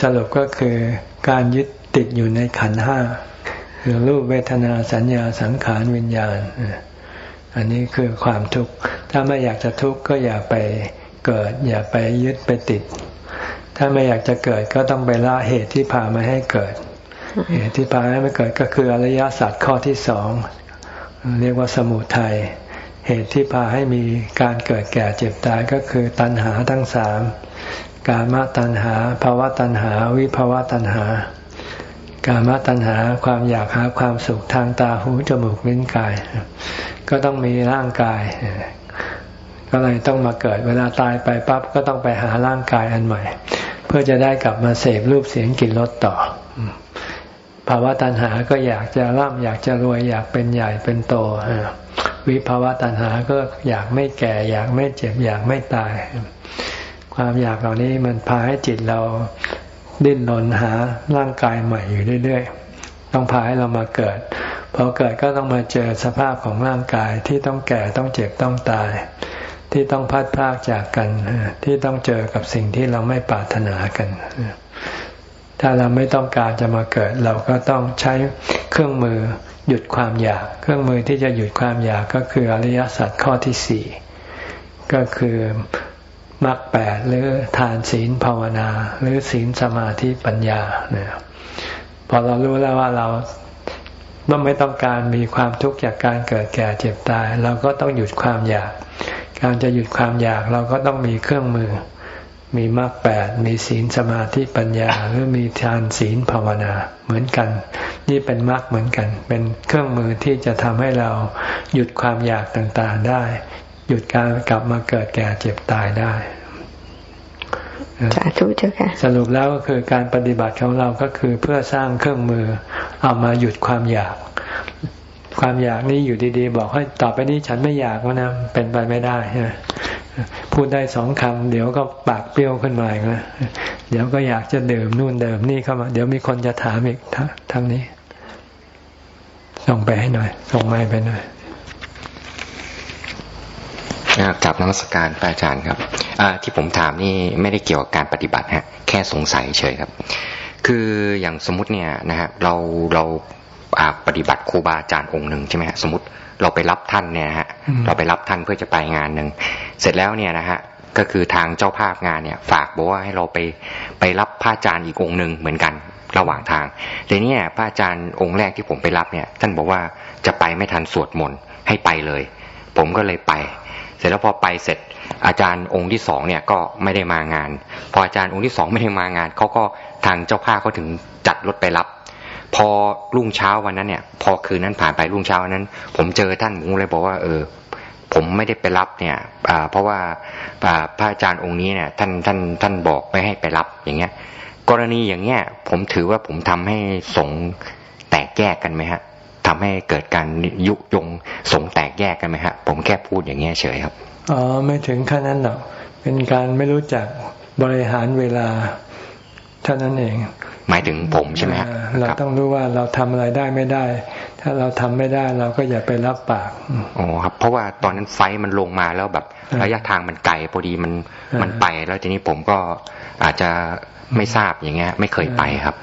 สรุปก็คือการยึดติดอยู่ในขันห้าคือรูปเวทนาสัญญาสังขารวิญญาณ อันนี้คือความทุกข์ ถ้าไม่อยากจะทุกข์ก็อย่าไปเกิด อย่าไปยึดไปติด ถ้าไม่อยากจะเกิดก็ต้องไปละเหตุที่พามาให้เกิด เหตุที่พาให้ไม่เกิดก็คืออริยสัจข้อที่สองเรียกว่าสมุทัย เหตุที่พาให้มีการเกิดแก่เจ็บตายก็คือตัณหาทั้งสาม กามตัณหาภาวะตัณหา วิภาวะตัณหา กามตัณหาความอยากหาความสุขทางตาหูจมูกลิ้นกาย ก็ต้องมีร่างกาย ก็เลยต้องมาเกิดเวลาตายไปปั๊บก็ต้องไปหาร่างกายอันใหม่ เพื่อจะได้กลับมาเสพรูปเสียงกลิ่นรสต่อภาวะตัณหาก็อยากจะร่ำอยากจะรวยอยากเป็นใหญ่เป็นโตวิภาวะตัณหาก็อยากไม่แก่ อยากไม่เจ็บอยากไม่ตาย ความอยากเหล่านี้มันพาให้จิตเราดิ้นรนหาร่างกายใหม่อยู่เรื่อยๆ ต้องพาให้เรามาเกิด พอเกิดก็ต้องมาเจอสภาพของร่างกายที่ต้องแก่ต้องเจ็บต้องตาย ที่ต้องพัดพากจากกัน ที่ต้องเจอกับสิ่งที่เราไม่ปรารถนากัน ถ้าเราไม่ต้องการจะมาเกิด เราก็ต้องใช้เครื่องมือหยุดความอยาก เครื่องมือที่จะหยุดความอยากก็คืออริยสัจข้อที่สี่ก็คือ มรรคแปดหรือทานศีลภาวนา หรือศีลสมาธิปัญญาเนี่ยพอเรารู้แล้วว่าเราเมื่อไม่ต้องการมีความทุกข์จากการเกิดแก่เจ็บตาย เราก็ต้องหยุดความอยาก การจะหยุดความอยากเราก็ต้องมีเครื่องมือ มีมรรคแปดมีศีลสมาธิปัญญา หรือมีทานศีลภาวนาเหมือนกัน นี่เป็นมรรคเหมือนกัน เป็นเครื่องมือที่จะทำให้เราหยุดความอยากต่างๆได้ หยุดการกลับมาเกิดแก่เจ็บตายได้สาธุเจ้าค่ะสรุปแล้วก็คือการปฏิบัติของเราก็คือเพื่อสร้างเครื่องมือเอามาหยุดความอยาก ความอยากนี่อยู่ดีๆ บอกให้ต่อไปนี้ฉันไม่อยากแล้วนะเป็นไปไม่ได้ใช่ไหมพูดได้สองคำเดี๋ยวก็ปากเปรี้ยวขึ้นมาอีกนะเดี๋ยวก็อยากจะดื่มนู่นเดิมนี่เข้ามา เดี๋ยวมีคนจะถามอีกทางนี้ ส่งไปให้หน่อย ส่งไม้ไปหน่อย กลับนมัสการพระอาจารย์ครับที่ผมถามนี่ไม่ได้เกี่ยวกับการปฏิบัติฮะแค่สงสัยเฉยครับ คืออย่างสมมติเนี่ยนะฮะเราเราปฏิบัติครูบาอาจารย์องค์หนึ่งใช่ไหมฮะสมมติเราไปรับท่านเนี่ยฮะเราไปรับท่านเพื่อจะไปงานหนึ่งเสร็จแล้วเนี่ยนะฮะก็คือทางเจ้าภาพงานเนี่ย ฝากบอกว่าให้เราไปไปรับพระอาจารย์อีกองค์หนึ่งเหมือนกันระหว่างทางแต่เนี่ยพระอาจารย์องค์แรกที่ผมไปรับเนี่ย ท่านบอกว่าจะไปไม่ทันสวดมนต์ให้ไปเลย ผมก็เลยไป เสร็จแล้วพอไปเสร็จ อาจารย์องค์ที่สองเนี่ยก็ไม่ได้มางาน พออาจารย์องค์ที่สองไม่ได้มางานเขาก็ทางเจ้าภาพเขาถึงจัดรถไปรับ พอรุ่งเช้าวันนั้นเนี่ย พอคืนนั้นผ่านไปรุ่งเช้าวันนั้น ผมเจอท่านผมเลยบอกว่าเออผมไม่ได้ไปรับเนี่ยเพราะว่าพระอาจารย์องค์นี้เนี่ยท่านท่านท่านบอกไม่ให้ไปรับอย่างเงี้ย กรณีอย่างเงี้ยผมถือว่าผมทำให้สงแตกแยกกันไหมฮะ ทำให้เกิดการยุยงสงแตกแยกกันไหมฮะ ผมแค่พูดอย่างเงี้ยเฉยครับอ๋อไม่ถึงขั้นนั้นหรอกเป็นการไม่รู้จักบริหารเวลาเท่านั้นเอง หมายถึงผมใช่ไหมเราต้องรู้ว่าเราทำอะไรได้ไม่ได้ ถ้าเราทำไม่ได้เราก็อย่าไปรับปากอ๋อครับ เพราะว่าตอนนั้นไฟมันลงมาแล้วแบบระยะทางมันไกลพอดีมันมันไป แล้วทีนี้ผมก็อาจจะไม่ทราบอย่างเงี้ย ไม่เคยไปครับ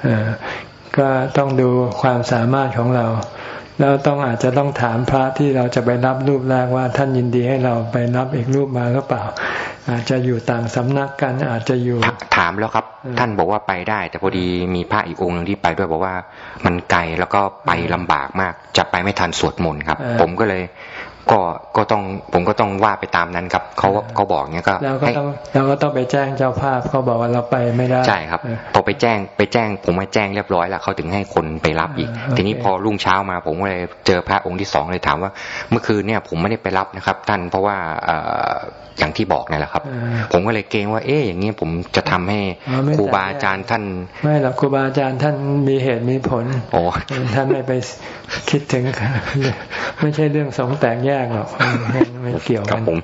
ก็ต้องดูความสามารถของเรา แล้วต้องอาจจะต้องถามพระที่เราจะไปรับรูปแรกว่าท่านยินดีให้เราไปรับอีกรูปมาหรือเปล่า อาจจะอยู่ต่างสำนักกันอาจจะอยู่ถามแล้วครับ ท่านบอกว่าไปได้ แต่พอดีมีพระอีกองค์หนึ่งที่ไปด้วยบอกว่ามันไกลแล้วก็ไปลำบากมาก จะไปไม่ทันสวดมนต์ครับ ผมก็เลย ก็ก็ต้องผมก็ต้องว่าไปตามนั้นครับเขาเขาบอกเนี้ยก็เราก็ต้องเราก็ต้องไปแจ้งเจ้าภาพเขาบอกว่าเราไปไม่ได้ใช่ครับพอไปแจ้งไปแจ้ง ผมมาแจ้งเรียบร้อยแล้วเขาถึงให้คนไปรับอีก ทีนี้พอรุ่งเช้ามา ผมก็เลยเจอพระองค์ที่สองเลยถามว่า เมื่อคืนเนี่ยผมไม่ได้ไปรับนะครับ ท่านเพราะว่าอย่างที่บอกนี่แหละครับ ผมก็เลยเกรงว่า เอ๊ะอย่างนี้ผมจะทำให้ครูบาอาจารย์ท่าน ไม่หรอกครูบาอาจารย์ท่านมีเหตุมีผลโอ้ท่านไม่ไปคิดถึง ไม่ใช่เรื่องสองแตกแยกหรอกไม่เกี่ยวกันผม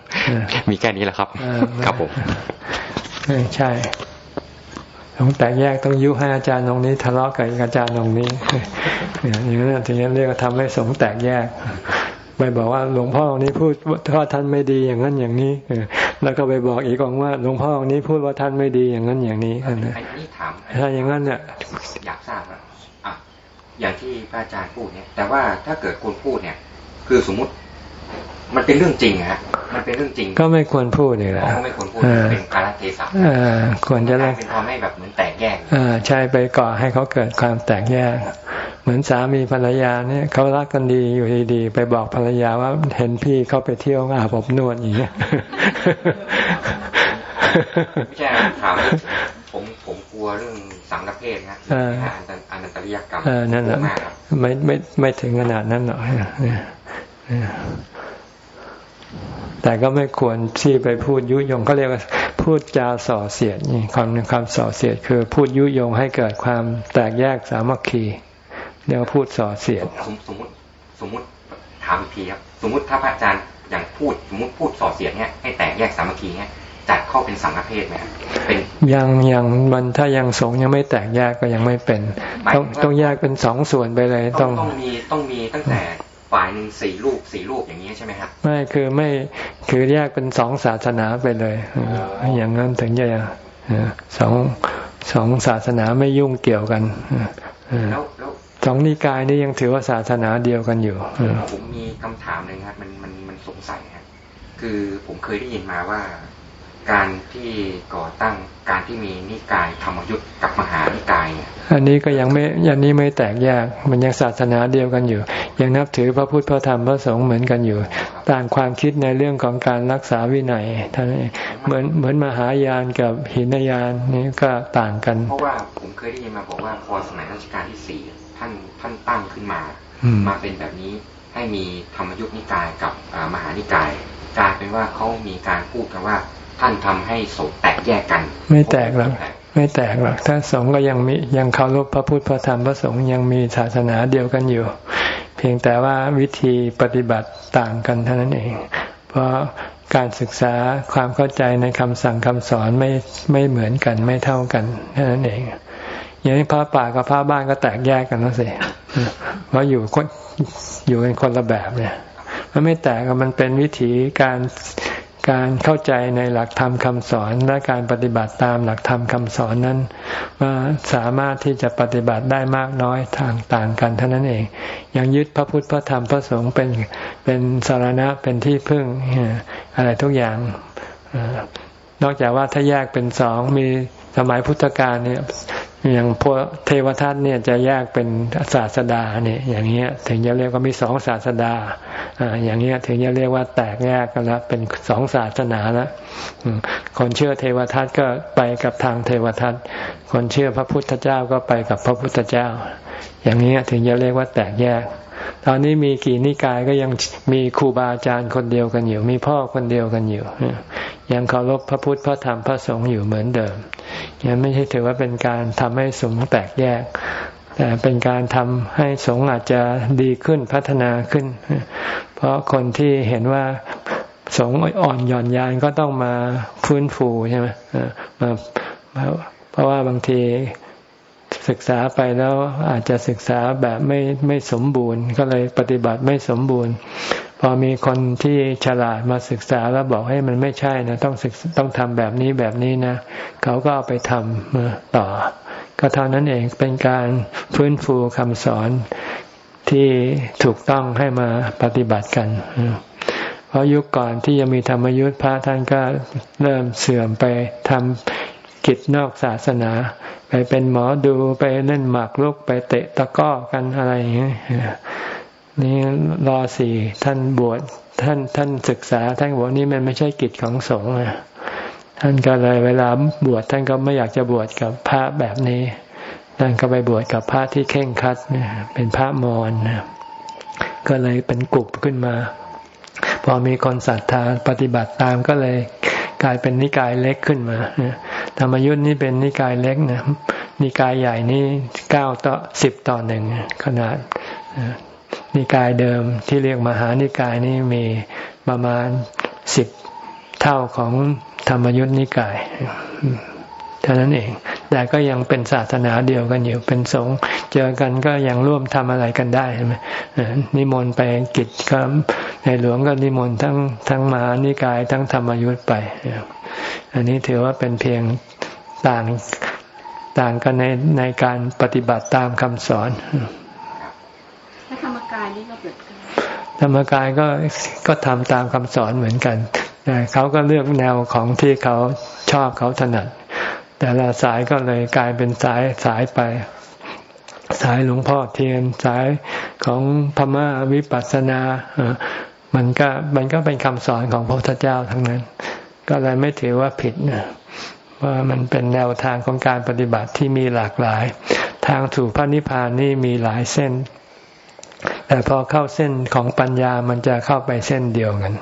มีแค่นี้แหละครับ ครับผมใช่สองแตกแยกต้องยุให้อาจารย์ตรงนี้ทะเลาะกับอาจารย์ตรงนี้อย่างนั้นถึงจะเรียกว่าทำให้สงแตกแยกไปบอกว่าหลวงพ่อองนี้พูดว่าท่านไม่ดีอย่างนั้นอย่างนี้แล้วก็ไปบอกอีกองว่าหลวงพ่อองนี้พูดว่าท่านไม่ดีอย่างนั้นอย่างนี้อันนี้ถ้าอย่างนั้นเนี่ยอยากทราบอะอย่างที่พระอาจารย์พูดเนี่ย แต่ว่าถ้าเกิดคนพูดเนี่ย คือสมมุติ มันเป็นเรื่องจริงฮะมันเป็นเรื่องจริง ก็ไม่ควรพูดเลยแหละไม่ควรพูดเป็นการเทศะควรจะเเป็นความให้แบบเหมือนแตกแยกใช่ไปก่อให้เขาเกิดความแตกแยก เหมือนสามีภรรยาเนี่ยเขารักกันดีอยู่ดีๆไปบอกภรรยาว่าเห็นพี่เขาไปเที่ยวอาบอบนวดอย่างเงี้ยไม่ใช่ถามผมผมกลัวเรื่องสังฆเพศนะอันนันตริยกรรมนั่นแหละไม่ไม่ไม่ถึงขนาดนั้นหรอก แต่ก็ไม่ควรที่ไปพูดยุยงเขาเรียกว่าพูดจาส่อเสียดนี่ความความส่อเสียดคือพูดยุยงให้เกิดความแตกแยกสามัคคีเรียกว่าพูดส่อเสียดสมมติสมมติถามอีกทีครับสมมติถ้าพระอาจารย์อย่างพูดสมมติพูดส่อเสียดเนี่ยให้แตกแยกสามัคคีเนี่ยจัดเข้าเป็นสังฆเพศไหมเป็นยังยังมันถ้ายังสงยังไม่แตกแยกก็ยังไม่เป็น ต้องต้องแยกเป็นสองส่วนไปเลย ต้องต้องมีต้องมีตั้งแต่ ฝ่ายหนึ่งสี่ลูกสี่ลูกอย่างนี้ใช่ไหมครับไม่คือไม่คือแยกเป็นสองศาสนาไปเลยอย่างนั้นถึงจะสองสองศาสนาไม่ยุ่งเกี่ยวกันสองนิกายนี่ยังถือว่าศาสนาเดียวกันอยู่ผมมีคำถามหนึ่งครับมันมันมันสงสัยครับคือผมเคยได้ยินมาว่า การที่ก่อตั้งการที่มีนิกายธรรมยุทธ์กับมหานิกายอันนี้ก็ยังไม่อันนี้ไม่แตกแยก มันยังศาสนาเดียวกันอยู่ ยังนับถือพระพุทธพระธรรมพระสงฆ์เหมือนกันอยู่ ต่างความคิดในเรื่องของการรักษาวินัยท่านเหมือนเหมือนมหายานกับหินยานนี่ก็ต่างกัน เพราะว่าผมเคยได้ยินมาบอกว่าพอสมัยรัชกาลที่สี่ท่านท่านตั้งขึ้นมา มาเป็นแบบนี้ให้มีธรรมยุทธนิกายกับมหานิกายกลายเป็นว่าเขามีการพูดกันว่า ท่านทำให้สงแตกแยกกัน ไม่แตกหรอกไม่แตกหรอกถ้าสงก็ยังมียังเคารพพระพุทธพระธรรมพระสงฆ์ยังมีศาสนาเดียวกันอยู่ เพียงแต่ว่าวิธีปฏิบัติต่างกันเท่านั้นเอง เพราะการศึกษาความเข้าใจในคำสั่งคำสอนไม่ไม่เหมือนกันไม่เท่ากันเท่านั้นเอง อย่างนี้พระป่ากับพระบ้านก็แตกแยกกันแล้วสิเพราะอยู่คนอยู่เป็นคนละแบบเนี่ย มันไม่แตกมันเป็นวิธีการ การเข้าใจในหลักธรรมคำสอนและการปฏิบัติตามหลักธรรมคำสอนนั้น ว่าสามารถที่จะปฏิบัติได้มากน้อยทางต่างกันเท่านั้นเอง ยังยึดพระพุทธพระธรรมพระสงฆ์เป็นเป็นสารณะเป็นที่พึ่งอะไรทุกอย่างนอกจากว่าถ้าแยกเป็นสองมีสมัยพุทธกาลเนี่ย อย่างพวกเทวทัตเนี่ยจะแยกเป็นศาสดาเนี่ยอย่างเงี้ยถึงจะเรียกว่ามีสองศาสดาอ่าอย่างเงี้ยถึงจะเรียกว่าแตกแยกกันแล้วเป็นสองศาสนาละคนเชื่อเทวทัตก็ไปกับทางเทวทัตคนเชื่อพระพุทธเจ้าก็ไปกับพระพุทธเจ้า อย่างเงี้ยถึงจะเรียกว่าแตกแยกตอนนี้มีกี่นิกายก็ยังมีครูบาอาจารย์คนเดียวกันอยู่ มีพ่อคนเดียวกันอยู่ ยังเคารพพระพุทธพระธรรมพระสงฆ์อยู่เหมือนเดิม ยังไม่ใช่ถือว่าเป็นการทำให้สงฆ์แตกแยก แต่เป็นการทำให้สงฆ์อาจจะดีขึ้นพัฒนาขึ้น เพราะคนที่เห็นว่าสงฆ์อ่อนหย่อนยานก็ต้องมาฟื้นฟูใช่ไหมมาเพราะว่าบางที ศึกษาไปแล้วอาจจะศึกษาแบบไม่ไม่สมบูรณ์ ก็เลยปฏิบัติไม่สมบูรณ์ พอมีคนที่ฉลาดมาศึกษาแล้วบอกให้มันไม่ใช่นะต้องศึกต้องทำแบบนี้แบบนี้นะ เขาก็เอาไปทำต่อ ก็เท่านั้นเองเป็นการฟื้นฟูคำสอนที่ถูกต้องให้มาปฏิบัติกันเพราะยุคก่อนที่ยังมีธรรมยุทธพระท่านก็เริ่มเสื่อมไปทำ กิจนอกศาสนา ไปเป็นหมอดูไปเล่นหมากรุกไปเตะตะก้อกันอะไรอย่างนี้นี่รอสี่ท่านบวชท่านท่านศึกษาท่านบอกนี่มันไม่ใช่กิจของสงฆ์ท่านก็เลยเวลาบวชท่านก็ไม่อยากจะบวชกับพระแบบนี้ท่านก็ไปบวชกับพระที่เข่งคัดเป็นพระมอญก็เลยเป็นกลุ่มขึ้นมา พอมีคนศรัทธาปฏิบัติตามก็เลย กลายเป็นนิกายเล็กขึ้นมาธรรมยุทธ์นี่เป็นนิกายเล็กนะนิกายใหญ่นี่เก้าต่อสิบต่อหนึ่งขนาดนิกายเดิมที่เรียกมหานิกายนี่มีประมาณสิบเท่าของธรรมยุทธนิกายเท่านั้นเอง แต่ก็ยังเป็นศาสนาเดียวกันอยู่ เป็นสงฆ์เจอกันก็ยังร่วมทำอะไรกันได้ใช่ไหมนิมนต์ไปกิจก็ในหลวงก็นิมนต์ทั้งทั้งมหานิกายทั้งธรรมยุทธไป อันนี้ถือว่าเป็นเพียงต่างต่างกันในในการปฏิบัติตามคำสอนธรรมกายนี่ก็เกิดธรรมกายก็ก็ทำตามคำสอนเหมือนกันแต่เขาก็เลือกแนวของที่เขาชอบเขาถนัด แต่ละสายก็เลยกลายเป็นสายสายไป สายหลวงพ่อเทียนสายของพม่าวิปัสสนามันก็มันก็เป็นคำสอนของพระพุทธเจ้าทั้งนั้น ก็เลยไม่ถือว่าผิดนะว่ามันเป็นแนวทางของการปฏิบัติที่มีหลากหลาย ทางถูกพระนิพพานนี่มีหลายเส้น แต่พอเข้าเส้นของปัญญามันจะเข้าไปเส้นเดียวกัน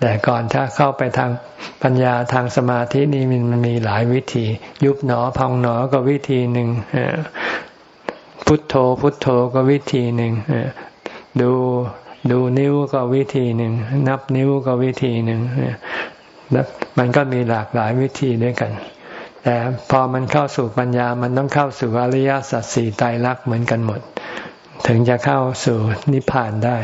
แต่ก่อนถ้าเข้าไปทางปัญญาทางสมาธินี่มันมีหลายวิธี ยุบหนอพองหนอก็วิธีหนึ่งพุทโธพุทโธก็วิธีหนึ่งดูดูนิ้วก็วิธีหนึ่งนับนิ้วก็วิธีหนึ่งมันก็มีหลากหลายวิธีด้วยกัน แต่พอมันเข้าสู่ปัญญามันต้องเข้าสู่อริยสัจสี่ไตรลักษ์เหมือนกันหมด ถึงจะเข้าสู่นิพพานได้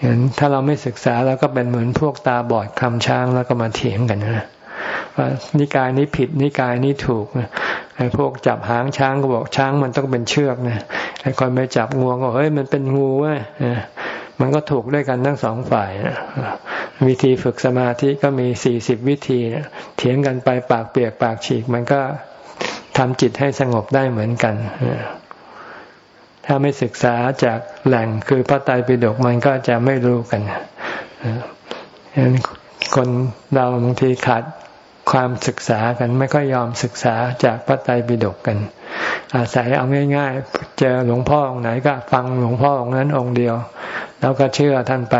เห็นถ้าเราไม่ศึกษาแล้วก็เป็นเหมือนพวกตาบอดคำช้างแล้วก็มาเถียงกันนะว่านิกายนี้ผิดนิกายนี้ถูกไอ้พวกจับหางช้างก็บอกช้างมันต้องเป็นเชือกนะไอ้คนไปจับงวงก็เฮ้ยมันเป็นงูเว้ยมันก็ถูกด้วยกันทั้งสองฝ่ายวิธีฝึกสมาธิก็มีสี่สิบวิธีเถียงกันไปปากเปียกปากฉีก มันก็ทำจิตให้สงบได้เหมือนกัน ถ้าไม่ศึกษาจากแหล่งคือพระไตรปิฎกมันก็จะไม่รู้กันฉะนั้นคนเราบางทีขาดความศึกษากันไม่ค่อยยอมศึกษาจากพระไตรปิฎกกัน อาศัยเอาง่ายๆ เจอหลวงพ่อองค์ไหนก็ฟังหลวงพ่อองค์นั้นองค์เดียว แล้วก็เชื่อท่านไป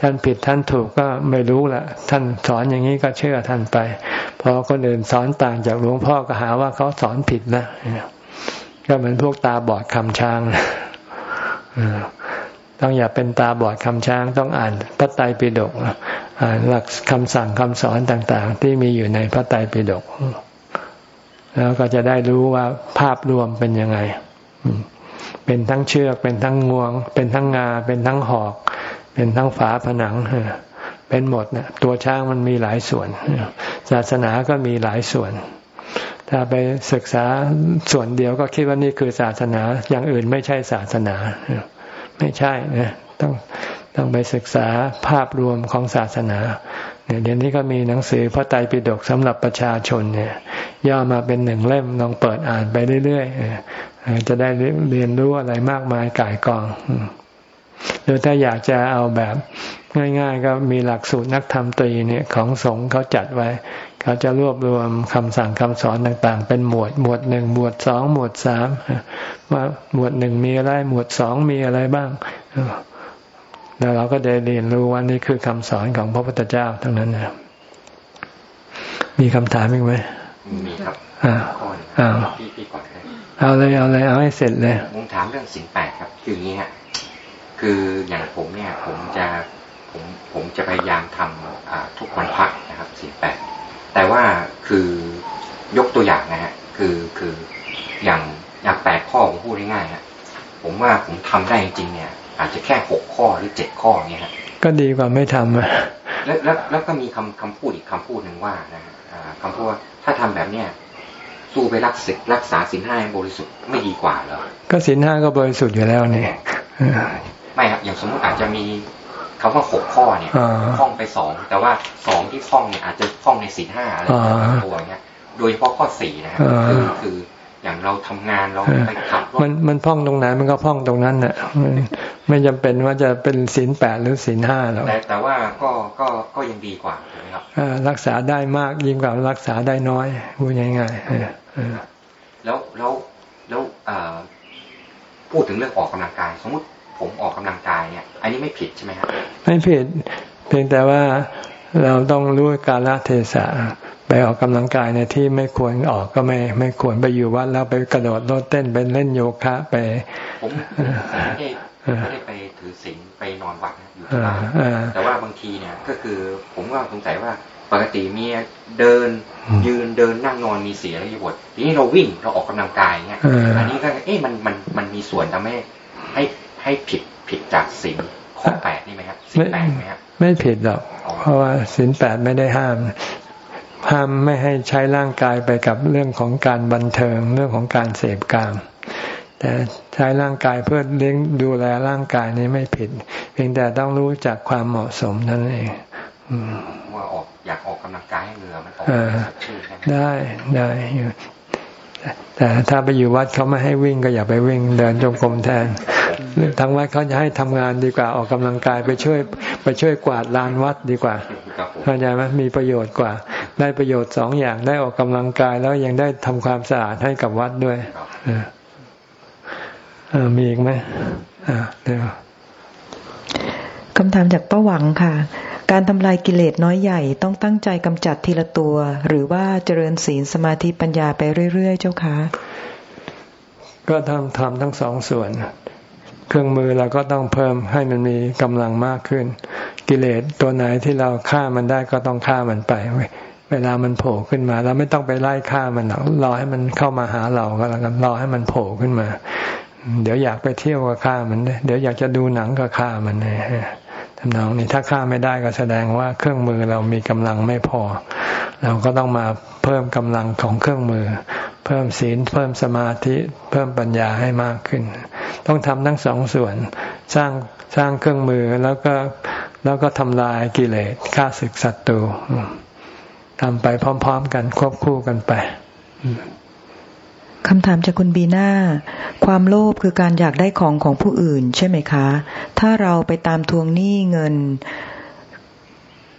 ท่านผิดท่านถูกก็ไม่รู้ละท่านสอนอย่างนี้ก็เชื่อท่านไป พอคนอื่นสอนต่างจากหลวงพ่อก็หาว่าเขาสอนผิดนะ ก็เหมือนพวกตาบอดคำช้างต้องอย่าเป็นตาบอดคำช้าง ต้องอ่านพระไตรปิฎกอ่านหลักคำสั่งคำสอนต่างๆ ที่มีอยู่ในพระไตรปิฎกแล้วก็จะได้รู้ว่าภาพรวมเป็นยังไง เป็นทั้งเชือก เป็นทั้งงวง เป็นทั้งงา เป็นทั้งหอก เป็นทั้งฝาผนัง เป็นหมดนะตัวช้างมันมีหลายส่วน ศาสนาก็มีหลายส่วน ถ้าไปศึกษาส่วนเดียวก็คิดว่านี่คือศาสนา อย่างอื่นไม่ใช่ศาสนา ไม่ใช่นะต้องต้องไปศึกษาภาพรวมของศาสนาเนี่ยเดี๋ยวนี้ก็มีหนังสือพระไตรปิฎกสำหรับประชาชนเนี่ย ย่อมาเป็นหนึ่งเล่มลองเปิดอ่านไปเรื่อยๆจะได้เรียนรู้อะไรมากมายก่ายกองหรือถ้าอยากจะเอาแบบง่าย ๆ ก็มีหลักสูตรนักธรรมตรีเนี่ยของสงฆ์เขาจัดไว้ เขาจะรวบรวมคำสั่งคำสอนต่างๆ เป็นหมวด หมวดหนึ่งหมวดสองหมวดสามว่าหมวดหนึ่งมีอะไร หมวดสองมีอะไรบ้าง แล้วเราก็ได้เรียนรู้ว่านี่คือคำสอนของพระพุทธเจ้าทั้งนั้นนะมีคำถามอีกไหมมีครับอ้าวอ้าวเอาเลยเอาเลยเอาให้เสร็จเลยผมถามเรื่องสินแปดครับ คืออย่างนี้ฮะคืออย่างผมเนี่ย ผมจะผมผมจะพยายามทำทุกวันพักนะครับสินแปด แต่ว่าคือยกตัวอย่างนะฮะคือคืออย่างอย่างแปดข้อผมพูดง่ายๆนะผมว่าผมทำได้จริงเนี่ย อาจจะแค่หกข้อหรือเจ็ดข้อเนี่ยครับก็ดีกว่าไม่ทำอะแล้วแล้วแล้วก็มีคำคำพูดอีกคำพูดหนึ่งว่านะคำพูดว่าถ้าทำแบบเนี้ยสู้ไปรักษารักษาสินห้าบริสุทธิ์ไม่ดีกว่าเหรอก็สินห้าก็บริสุทธิ์อยู่แล้วนี่ไม่ครับอย่างสมมติอาจจะมี คำว่าหกข้อเนี่ยท่องไปสองแต่ว่าสองที่ท่องเนี่ยอาจจะท่องในสินห้าอะไรตัวเนี้ยโดยเฉพาะข้อสี่นะครับคือคืออย่างเราทำงานเราไปขับมันมันพ่องตรงไหนมันก็พ่องตรงนั้นน่ะไม่จำเป็นว่าจะเป็นศีลแปดหรือศีลห้าหรอกแต่แต่ว่าก็ก็ก็ยังดีกว่าใช่ไหมครับรักษาได้มากยิ่งกว่ารักษาได้น้อยพูดง่ายๆแล้วแล้วแล้วพูดถึงเรื่องออกกำลังกายสมมติ ผมออกกำลังกายเนี่ย อันนี้ไม่ผิดใช่ไหมครับไม่ผิด เพียงแต่ว่าเราต้องรู้กาลเทศะไปออกกำลังกายในที่ไม่ควรออกก็ไม่ ไม่ควรไปอยู่วัดแล้วไปกระโดดโลดเต้นไปเล่นโยคะไปผมไม่ได้ไม่ได้ไปถือศีลไปนอนวัดอยู่ที่บ้านแต่ว่าบางทีเนี่ยก็คือผมก็สงสัยว่าปกติมีเดินยืนเดินนั่งนอนมีเสียอะไรบททีนี้เราวิ่งเราออกกำลังกายเนี่ยอันนี้ก็เอ๊ะมันมันมันมีส่วนทำให้ให้ ให้ผิดผิดจากศีลข้อแปดนี่ไหมครับศีลแปดไหมครับไม่ผิดหรอก เพราะว่าศีลแปดไม่ได้ห้าม ห้ามไม่ให้ใช้ร่างกายไปกับเรื่องของการบันเทิงเรื่องของการเสพกามแต่ใช้ร่างกายเพื่อเลี้ยงดูแลร่างกายนี้ไม่ผิด เพียงแต่ต้องรู้จักความเหมาะสมนั่นเองว่าออกอยากออกกำลังกายให้เรือมันออกได้ได้ แต่ถ้าไปอยู่วัดเขาไม่ให้วิ่งก็อย่าไปวิ่งเดินจงกรมแทนทางวัดเขาจะให้ทำงานดีกว่าออกกำลังกายไปช่วยไปช่วยกวาดลานวัดดีกว่าเข้าใจไหมมีประโยชน์กว่า ได้ประโยชน์สองอย่างได้ออกกำลังกายแล้วยังได้ทำความสะอาดให้กับวัดด้วยมีอีกไหมเดี๋ยวคำถามจากป้าหวังค่ะ การทำลายกิเลสน้อยใหญ่ต้องตั้งใจกำจัดทีละตัว หรือว่าเจริญศีลสมาธิปัญญาไปเรื่อย ๆ เจ้าคะก็ทำทำทั้งสองส่วน เครื่องมือเราก็ต้องเพิ่มให้มันมีกำลังมากขึ้น กิเลสตัวไหนที่เราฆ่ามันได้ก็ต้องฆ่ามันไป เวลามันโผล่ขึ้นมาเราไม่ต้องไปไล่ฆ่ามันหรอกรอให้มันเข้ามาหาเราก็แล้วกันรอให้มันโผล่ขึ้นมา เดี๋ยวอยากไปเที่ยวก็ฆ่ามัน เดี๋ยวอยากจะดูหนังก็ฆ่ามันเนี่ย ทำนองนี้ถ้าฆ่าไม่ได้ก็แสดงว่าเครื่องมือเรามีกำลังไม่พอ เราก็ต้องมาเพิ่มกำลังของเครื่องมือ เพิ่มศีล เพิ่มสมาธิ เพิ่มปัญญาให้มากขึ้น ต้องทำทั้งสองส่วน สร้างสร้างเครื่องมือแล้วก็แล้วก็ทำลายกิเลสฆ่าศึกศัตรูทำไปพร้อม ๆ กันควบคู่กันไป คำถามจากคุณบีนาความโลภคือการอยากได้ของของผู้อื่น ใช่ไหมคะ ถ้าเราไปตามทวงหนี้เงิน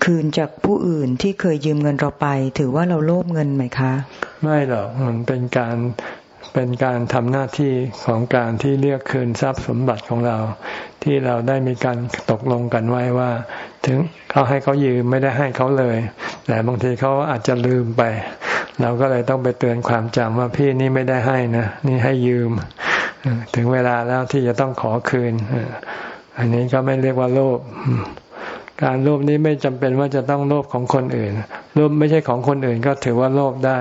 คืนจากผู้อื่นที่เคยยืมเงินเราไป ถือว่าเราโลภเงินไหมคะ ไม่หรอกมันเป็นการเป็นการทำหน้าที่ของการที่เรียกคืนทรัพย์สมบัติของเรา ที่เราได้มีการตกลงกันไว้ว่า ถึงเขาให้เขายืมไม่ได้ให้เขาเลย แต่บางทีเขาอาจจะลืมไป เราก็เลยต้องไปเตือนความจำว่าพี่นี่ไม่ได้ให้นะ นี่ให้ยืม ถึงเวลาแล้วที่จะต้องขอคืน อันนี้ก็ไม่เรียกว่าโลภการโลภนี้ไม่จำเป็นว่าจะต้องโลภของคนอื่นโลภไม่ใช่ของคนอื่นก็ถือว่าโลภได้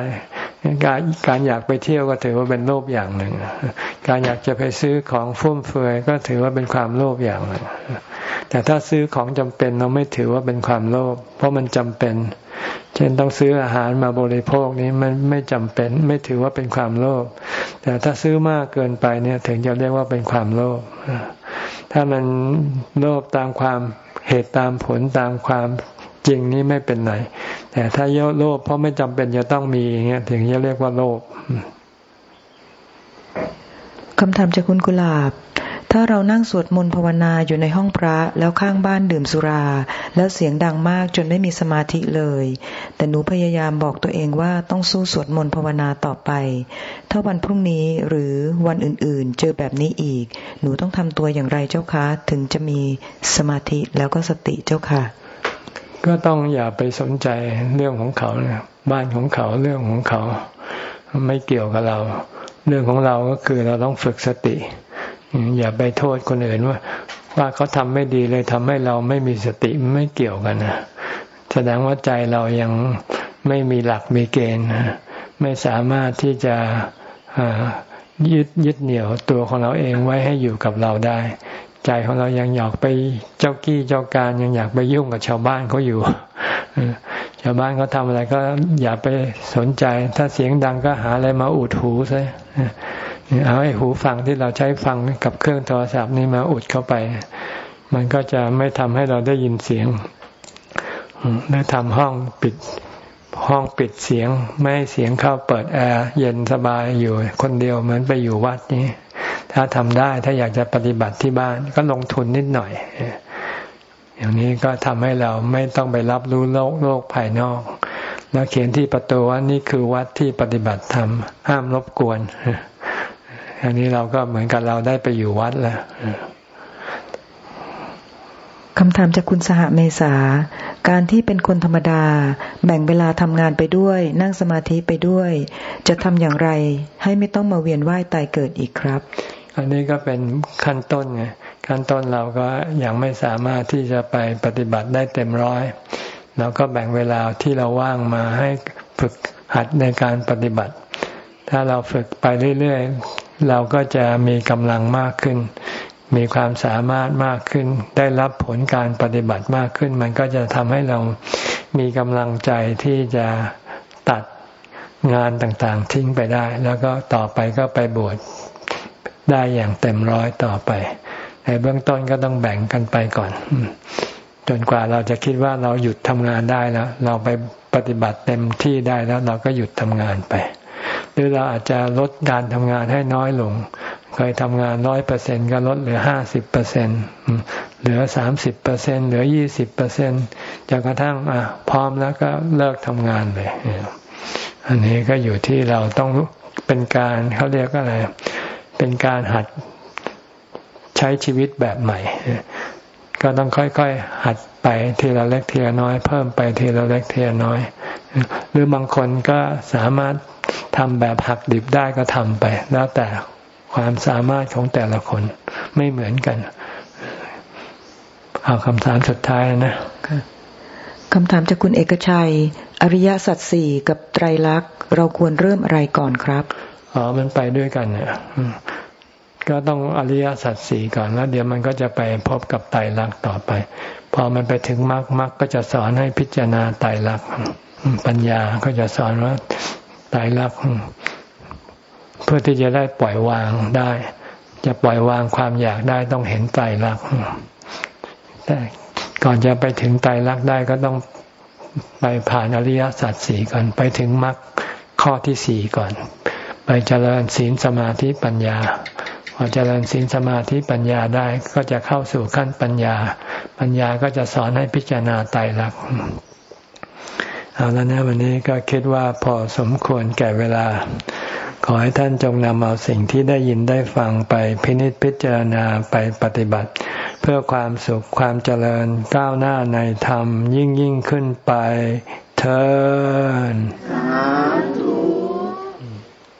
การการอยากไปเที่ยวก็ถือว่าเป็นโลภอย่างหนึ่ง การอยากจะไปซื้อของฟุ่มเฟือยก็ถือว่าเป็นความโลภอย่างหนึ่ง แต่ถ้าซื้อของจำเป็นเราไม่ถือว่าเป็นความโลภเพราะมันจำเป็น เช่นต้องซื้ออาหารมาบริโภคนี้มันไม่จำเป็น ไม่ถือว่าเป็นความโลภแต่ถ้าซื้อมากเกินไปเนี่ยถึงจะเรียกว่าเป็นความโลภถ้ามันโลภตามความเหตุตามผลตามความ จริงนี้ไม่เป็นไรแต่ถ้าเยอะโลภเพราะไม่จำเป็นจะต้องมีอย่างเงี้ยถึงจะเรียกว่าโลภคำถามจากคุณกุลาบ ถ้าเรานั่งสวดมนต์ภาวนาอยู่ในห้องพระแล้วข้างบ้านดื่มสุรา แล้วเสียงดังมากจนไม่มีสมาธิเลย แต่หนูพยายามบอกตัวเองว่าต้องสู้สวดมนต์ภาวนาต่อไป ถ้าวันพรุ่งนี้หรือวันอื่นๆ เจอแบบนี้อีก หนูต้องทำตัวอย่างไรเจ้าคะ ถึงจะมีสมาธิแล้วก็สติเจ้าค่ะ ก็ต้องอย่าไปสนใจเรื่องของเขาเนี่ยบ้านของเขาเรื่องของเขา ไม่เกี่ยวกับเรา เรื่องของเราก็คือเราต้องฝึกสติ อย่าไปโทษคนอื่นว่า ว่าเขาทำไม่ดีเลยทำให้เราไม่มีสติไม่เกี่ยวกันนะแสดงว่าใจเรายังไม่มีหลักมีเกณฑ์ไม่สามารถที่จะยึดยึดเหนี่ยวตัวของเราเองไว้ให้อยู่กับเราได้ ใจของเรายังอยากไปเจ้ากี้เจ้าการยังอยากไปยุ่งกับชาวบ้านเขาอยู่ชาวบ้านเขาทำอะไรก็อย่าไปสนใจ ถ้าเสียงดังก็หาอะไรมาอุดหูซะเอาไอ้หูฟังที่เราใช้ฟังกับเครื่องโทรศัพท์นี่มาอุดเข้าไป มันก็จะไม่ทำให้เราได้ยินเสียงได้ทำห้องปิดห้องปิดเสียง ไม่ให้เสียงเข้าเปิดแอร์เย็นสบายอยู่ คนเดียวเหมือนไปอยู่วัดนี้ ถ้าทำได้ถ้าอยากจะปฏิบัติที่บ้านก็ลงทุนนิดหน่อย อย่างนี้ก็ทำให้เราไม่ต้องไปรับรู้โลกโลกภายนอก แล้วเขียนที่ประตูว่านี่คือวัดที่ปฏิบัติธรรมห้ามรบกวนอันนี้เราก็เหมือนกับเราได้ไปอยู่วัดแล้วคำถามจากคุณสหเมษา การที่เป็นคนธรรมดา แบ่งเวลาทำงานไปด้วย นั่งสมาธิไปด้วย จะทำอย่างไร ให้ไม่ต้องมาเวียนว่ายตายเกิดอีกครับ อันนี้ก็เป็นขั้นต้นไงขั้นต้นเราก็ยังไม่สามารถที่จะไปปฏิบัติได้เต็มร้อยเราก็แบ่งเวลาที่เราว่างมาให้ฝึกหัดในการปฏิบัติ ถ้าเราฝึกไปเรื่อยเราก็จะมีกำลังมากขึ้น มีความสามารถมากขึ้น ได้รับผลการปฏิบัติมากขึ้น มันก็จะทำให้เรามีกำลังใจที่จะตัดงานต่างๆ ทิ้งไปได้ แล้วก็ต่อไปก็ไปบวช ได้อย่างเต็มร้อยต่อไป ในเบื้องต้นก็ต้องแบ่งกันไปก่อน จนกว่าเราจะคิดว่าเราหยุดทำงานได้แล้ว เราไปปฏิบัติเต็มที่ได้แล้ว เราก็หยุดทำงานไป หรือเราอาจจะลดการทำงานให้น้อยลง เคยทำงานร้อยเปอร์เซ็นก็ลดเหลือห้าสิบเปอร์เซ็นเหลือสามสิบเปอร์เซ็นเหลือยี่สิบเปอร์เซ็นจนกระทั่งอะพร้อมแล้วก็เลิกทำงานเลยอันนี้ก็อยู่ที่เราต้องเป็นการเขาเรียกอะไร เป็นการหัดใช้ชีวิตแบบใหม่ ก็ต้องค่อยๆ หัดไปทีละเล็กทีละน้อย เพิ่มไปทีละเล็กทีละน้อย หรือบางคนก็สามารถทำแบบหักดิบได้ก็ทำไป แล้วแต่ความสามารถของแต่ละคนไม่เหมือนกัน เอาคำถามสุดท้ายนะคำถามจากคุณเอกชัย อริยสัจสี่กับไตรลักษณ์เราควรเริ่มอะไรก่อนครับ อ๋อมันไปด้วยกันเนี่ยก็ต้องอริยสัจสี่ก่อนแล้วเดี๋ยวมันก็จะไปพบกับไตรลักษณ์ต่อไป พอมันไปถึงมรรคมรรคก็จะสอนให้พิจารณาไตรลักษณ์ปัญญาก็จะสอนว่าไตรลักษณ์เพื่อที่จะได้ปล่อยวางได้ จะปล่อยวางความอยากได้ต้องเห็นไตรลักษณ์แต่ก่อนจะไปถึงไตรลักษณ์ได้ก็ต้องไปผ่านอริยสัจสี่ก่อนไปถึงมรรคข้อที่สี่ก่อน ไปเจริญศีลสมาธิปัญญา พอเจริญศีลสมาธิปัญญาได้ก็จะเข้าสู่ขั้นปัญญา ปัญญาก็จะสอนให้พิจารณาไตรลักษณ์เอาแล้วนะวันนี้ก็คิดว่าพอสมควรแก่เวลา ขอให้ท่านจงนำเอาสิ่งที่ได้ยินได้ฟังไปพินิจพิจารณาไปปฏิบัติ เพื่อความสุขความเจริญก้าวหน้าในธรรมยิ่งยิ่งขึ้นไปเธอ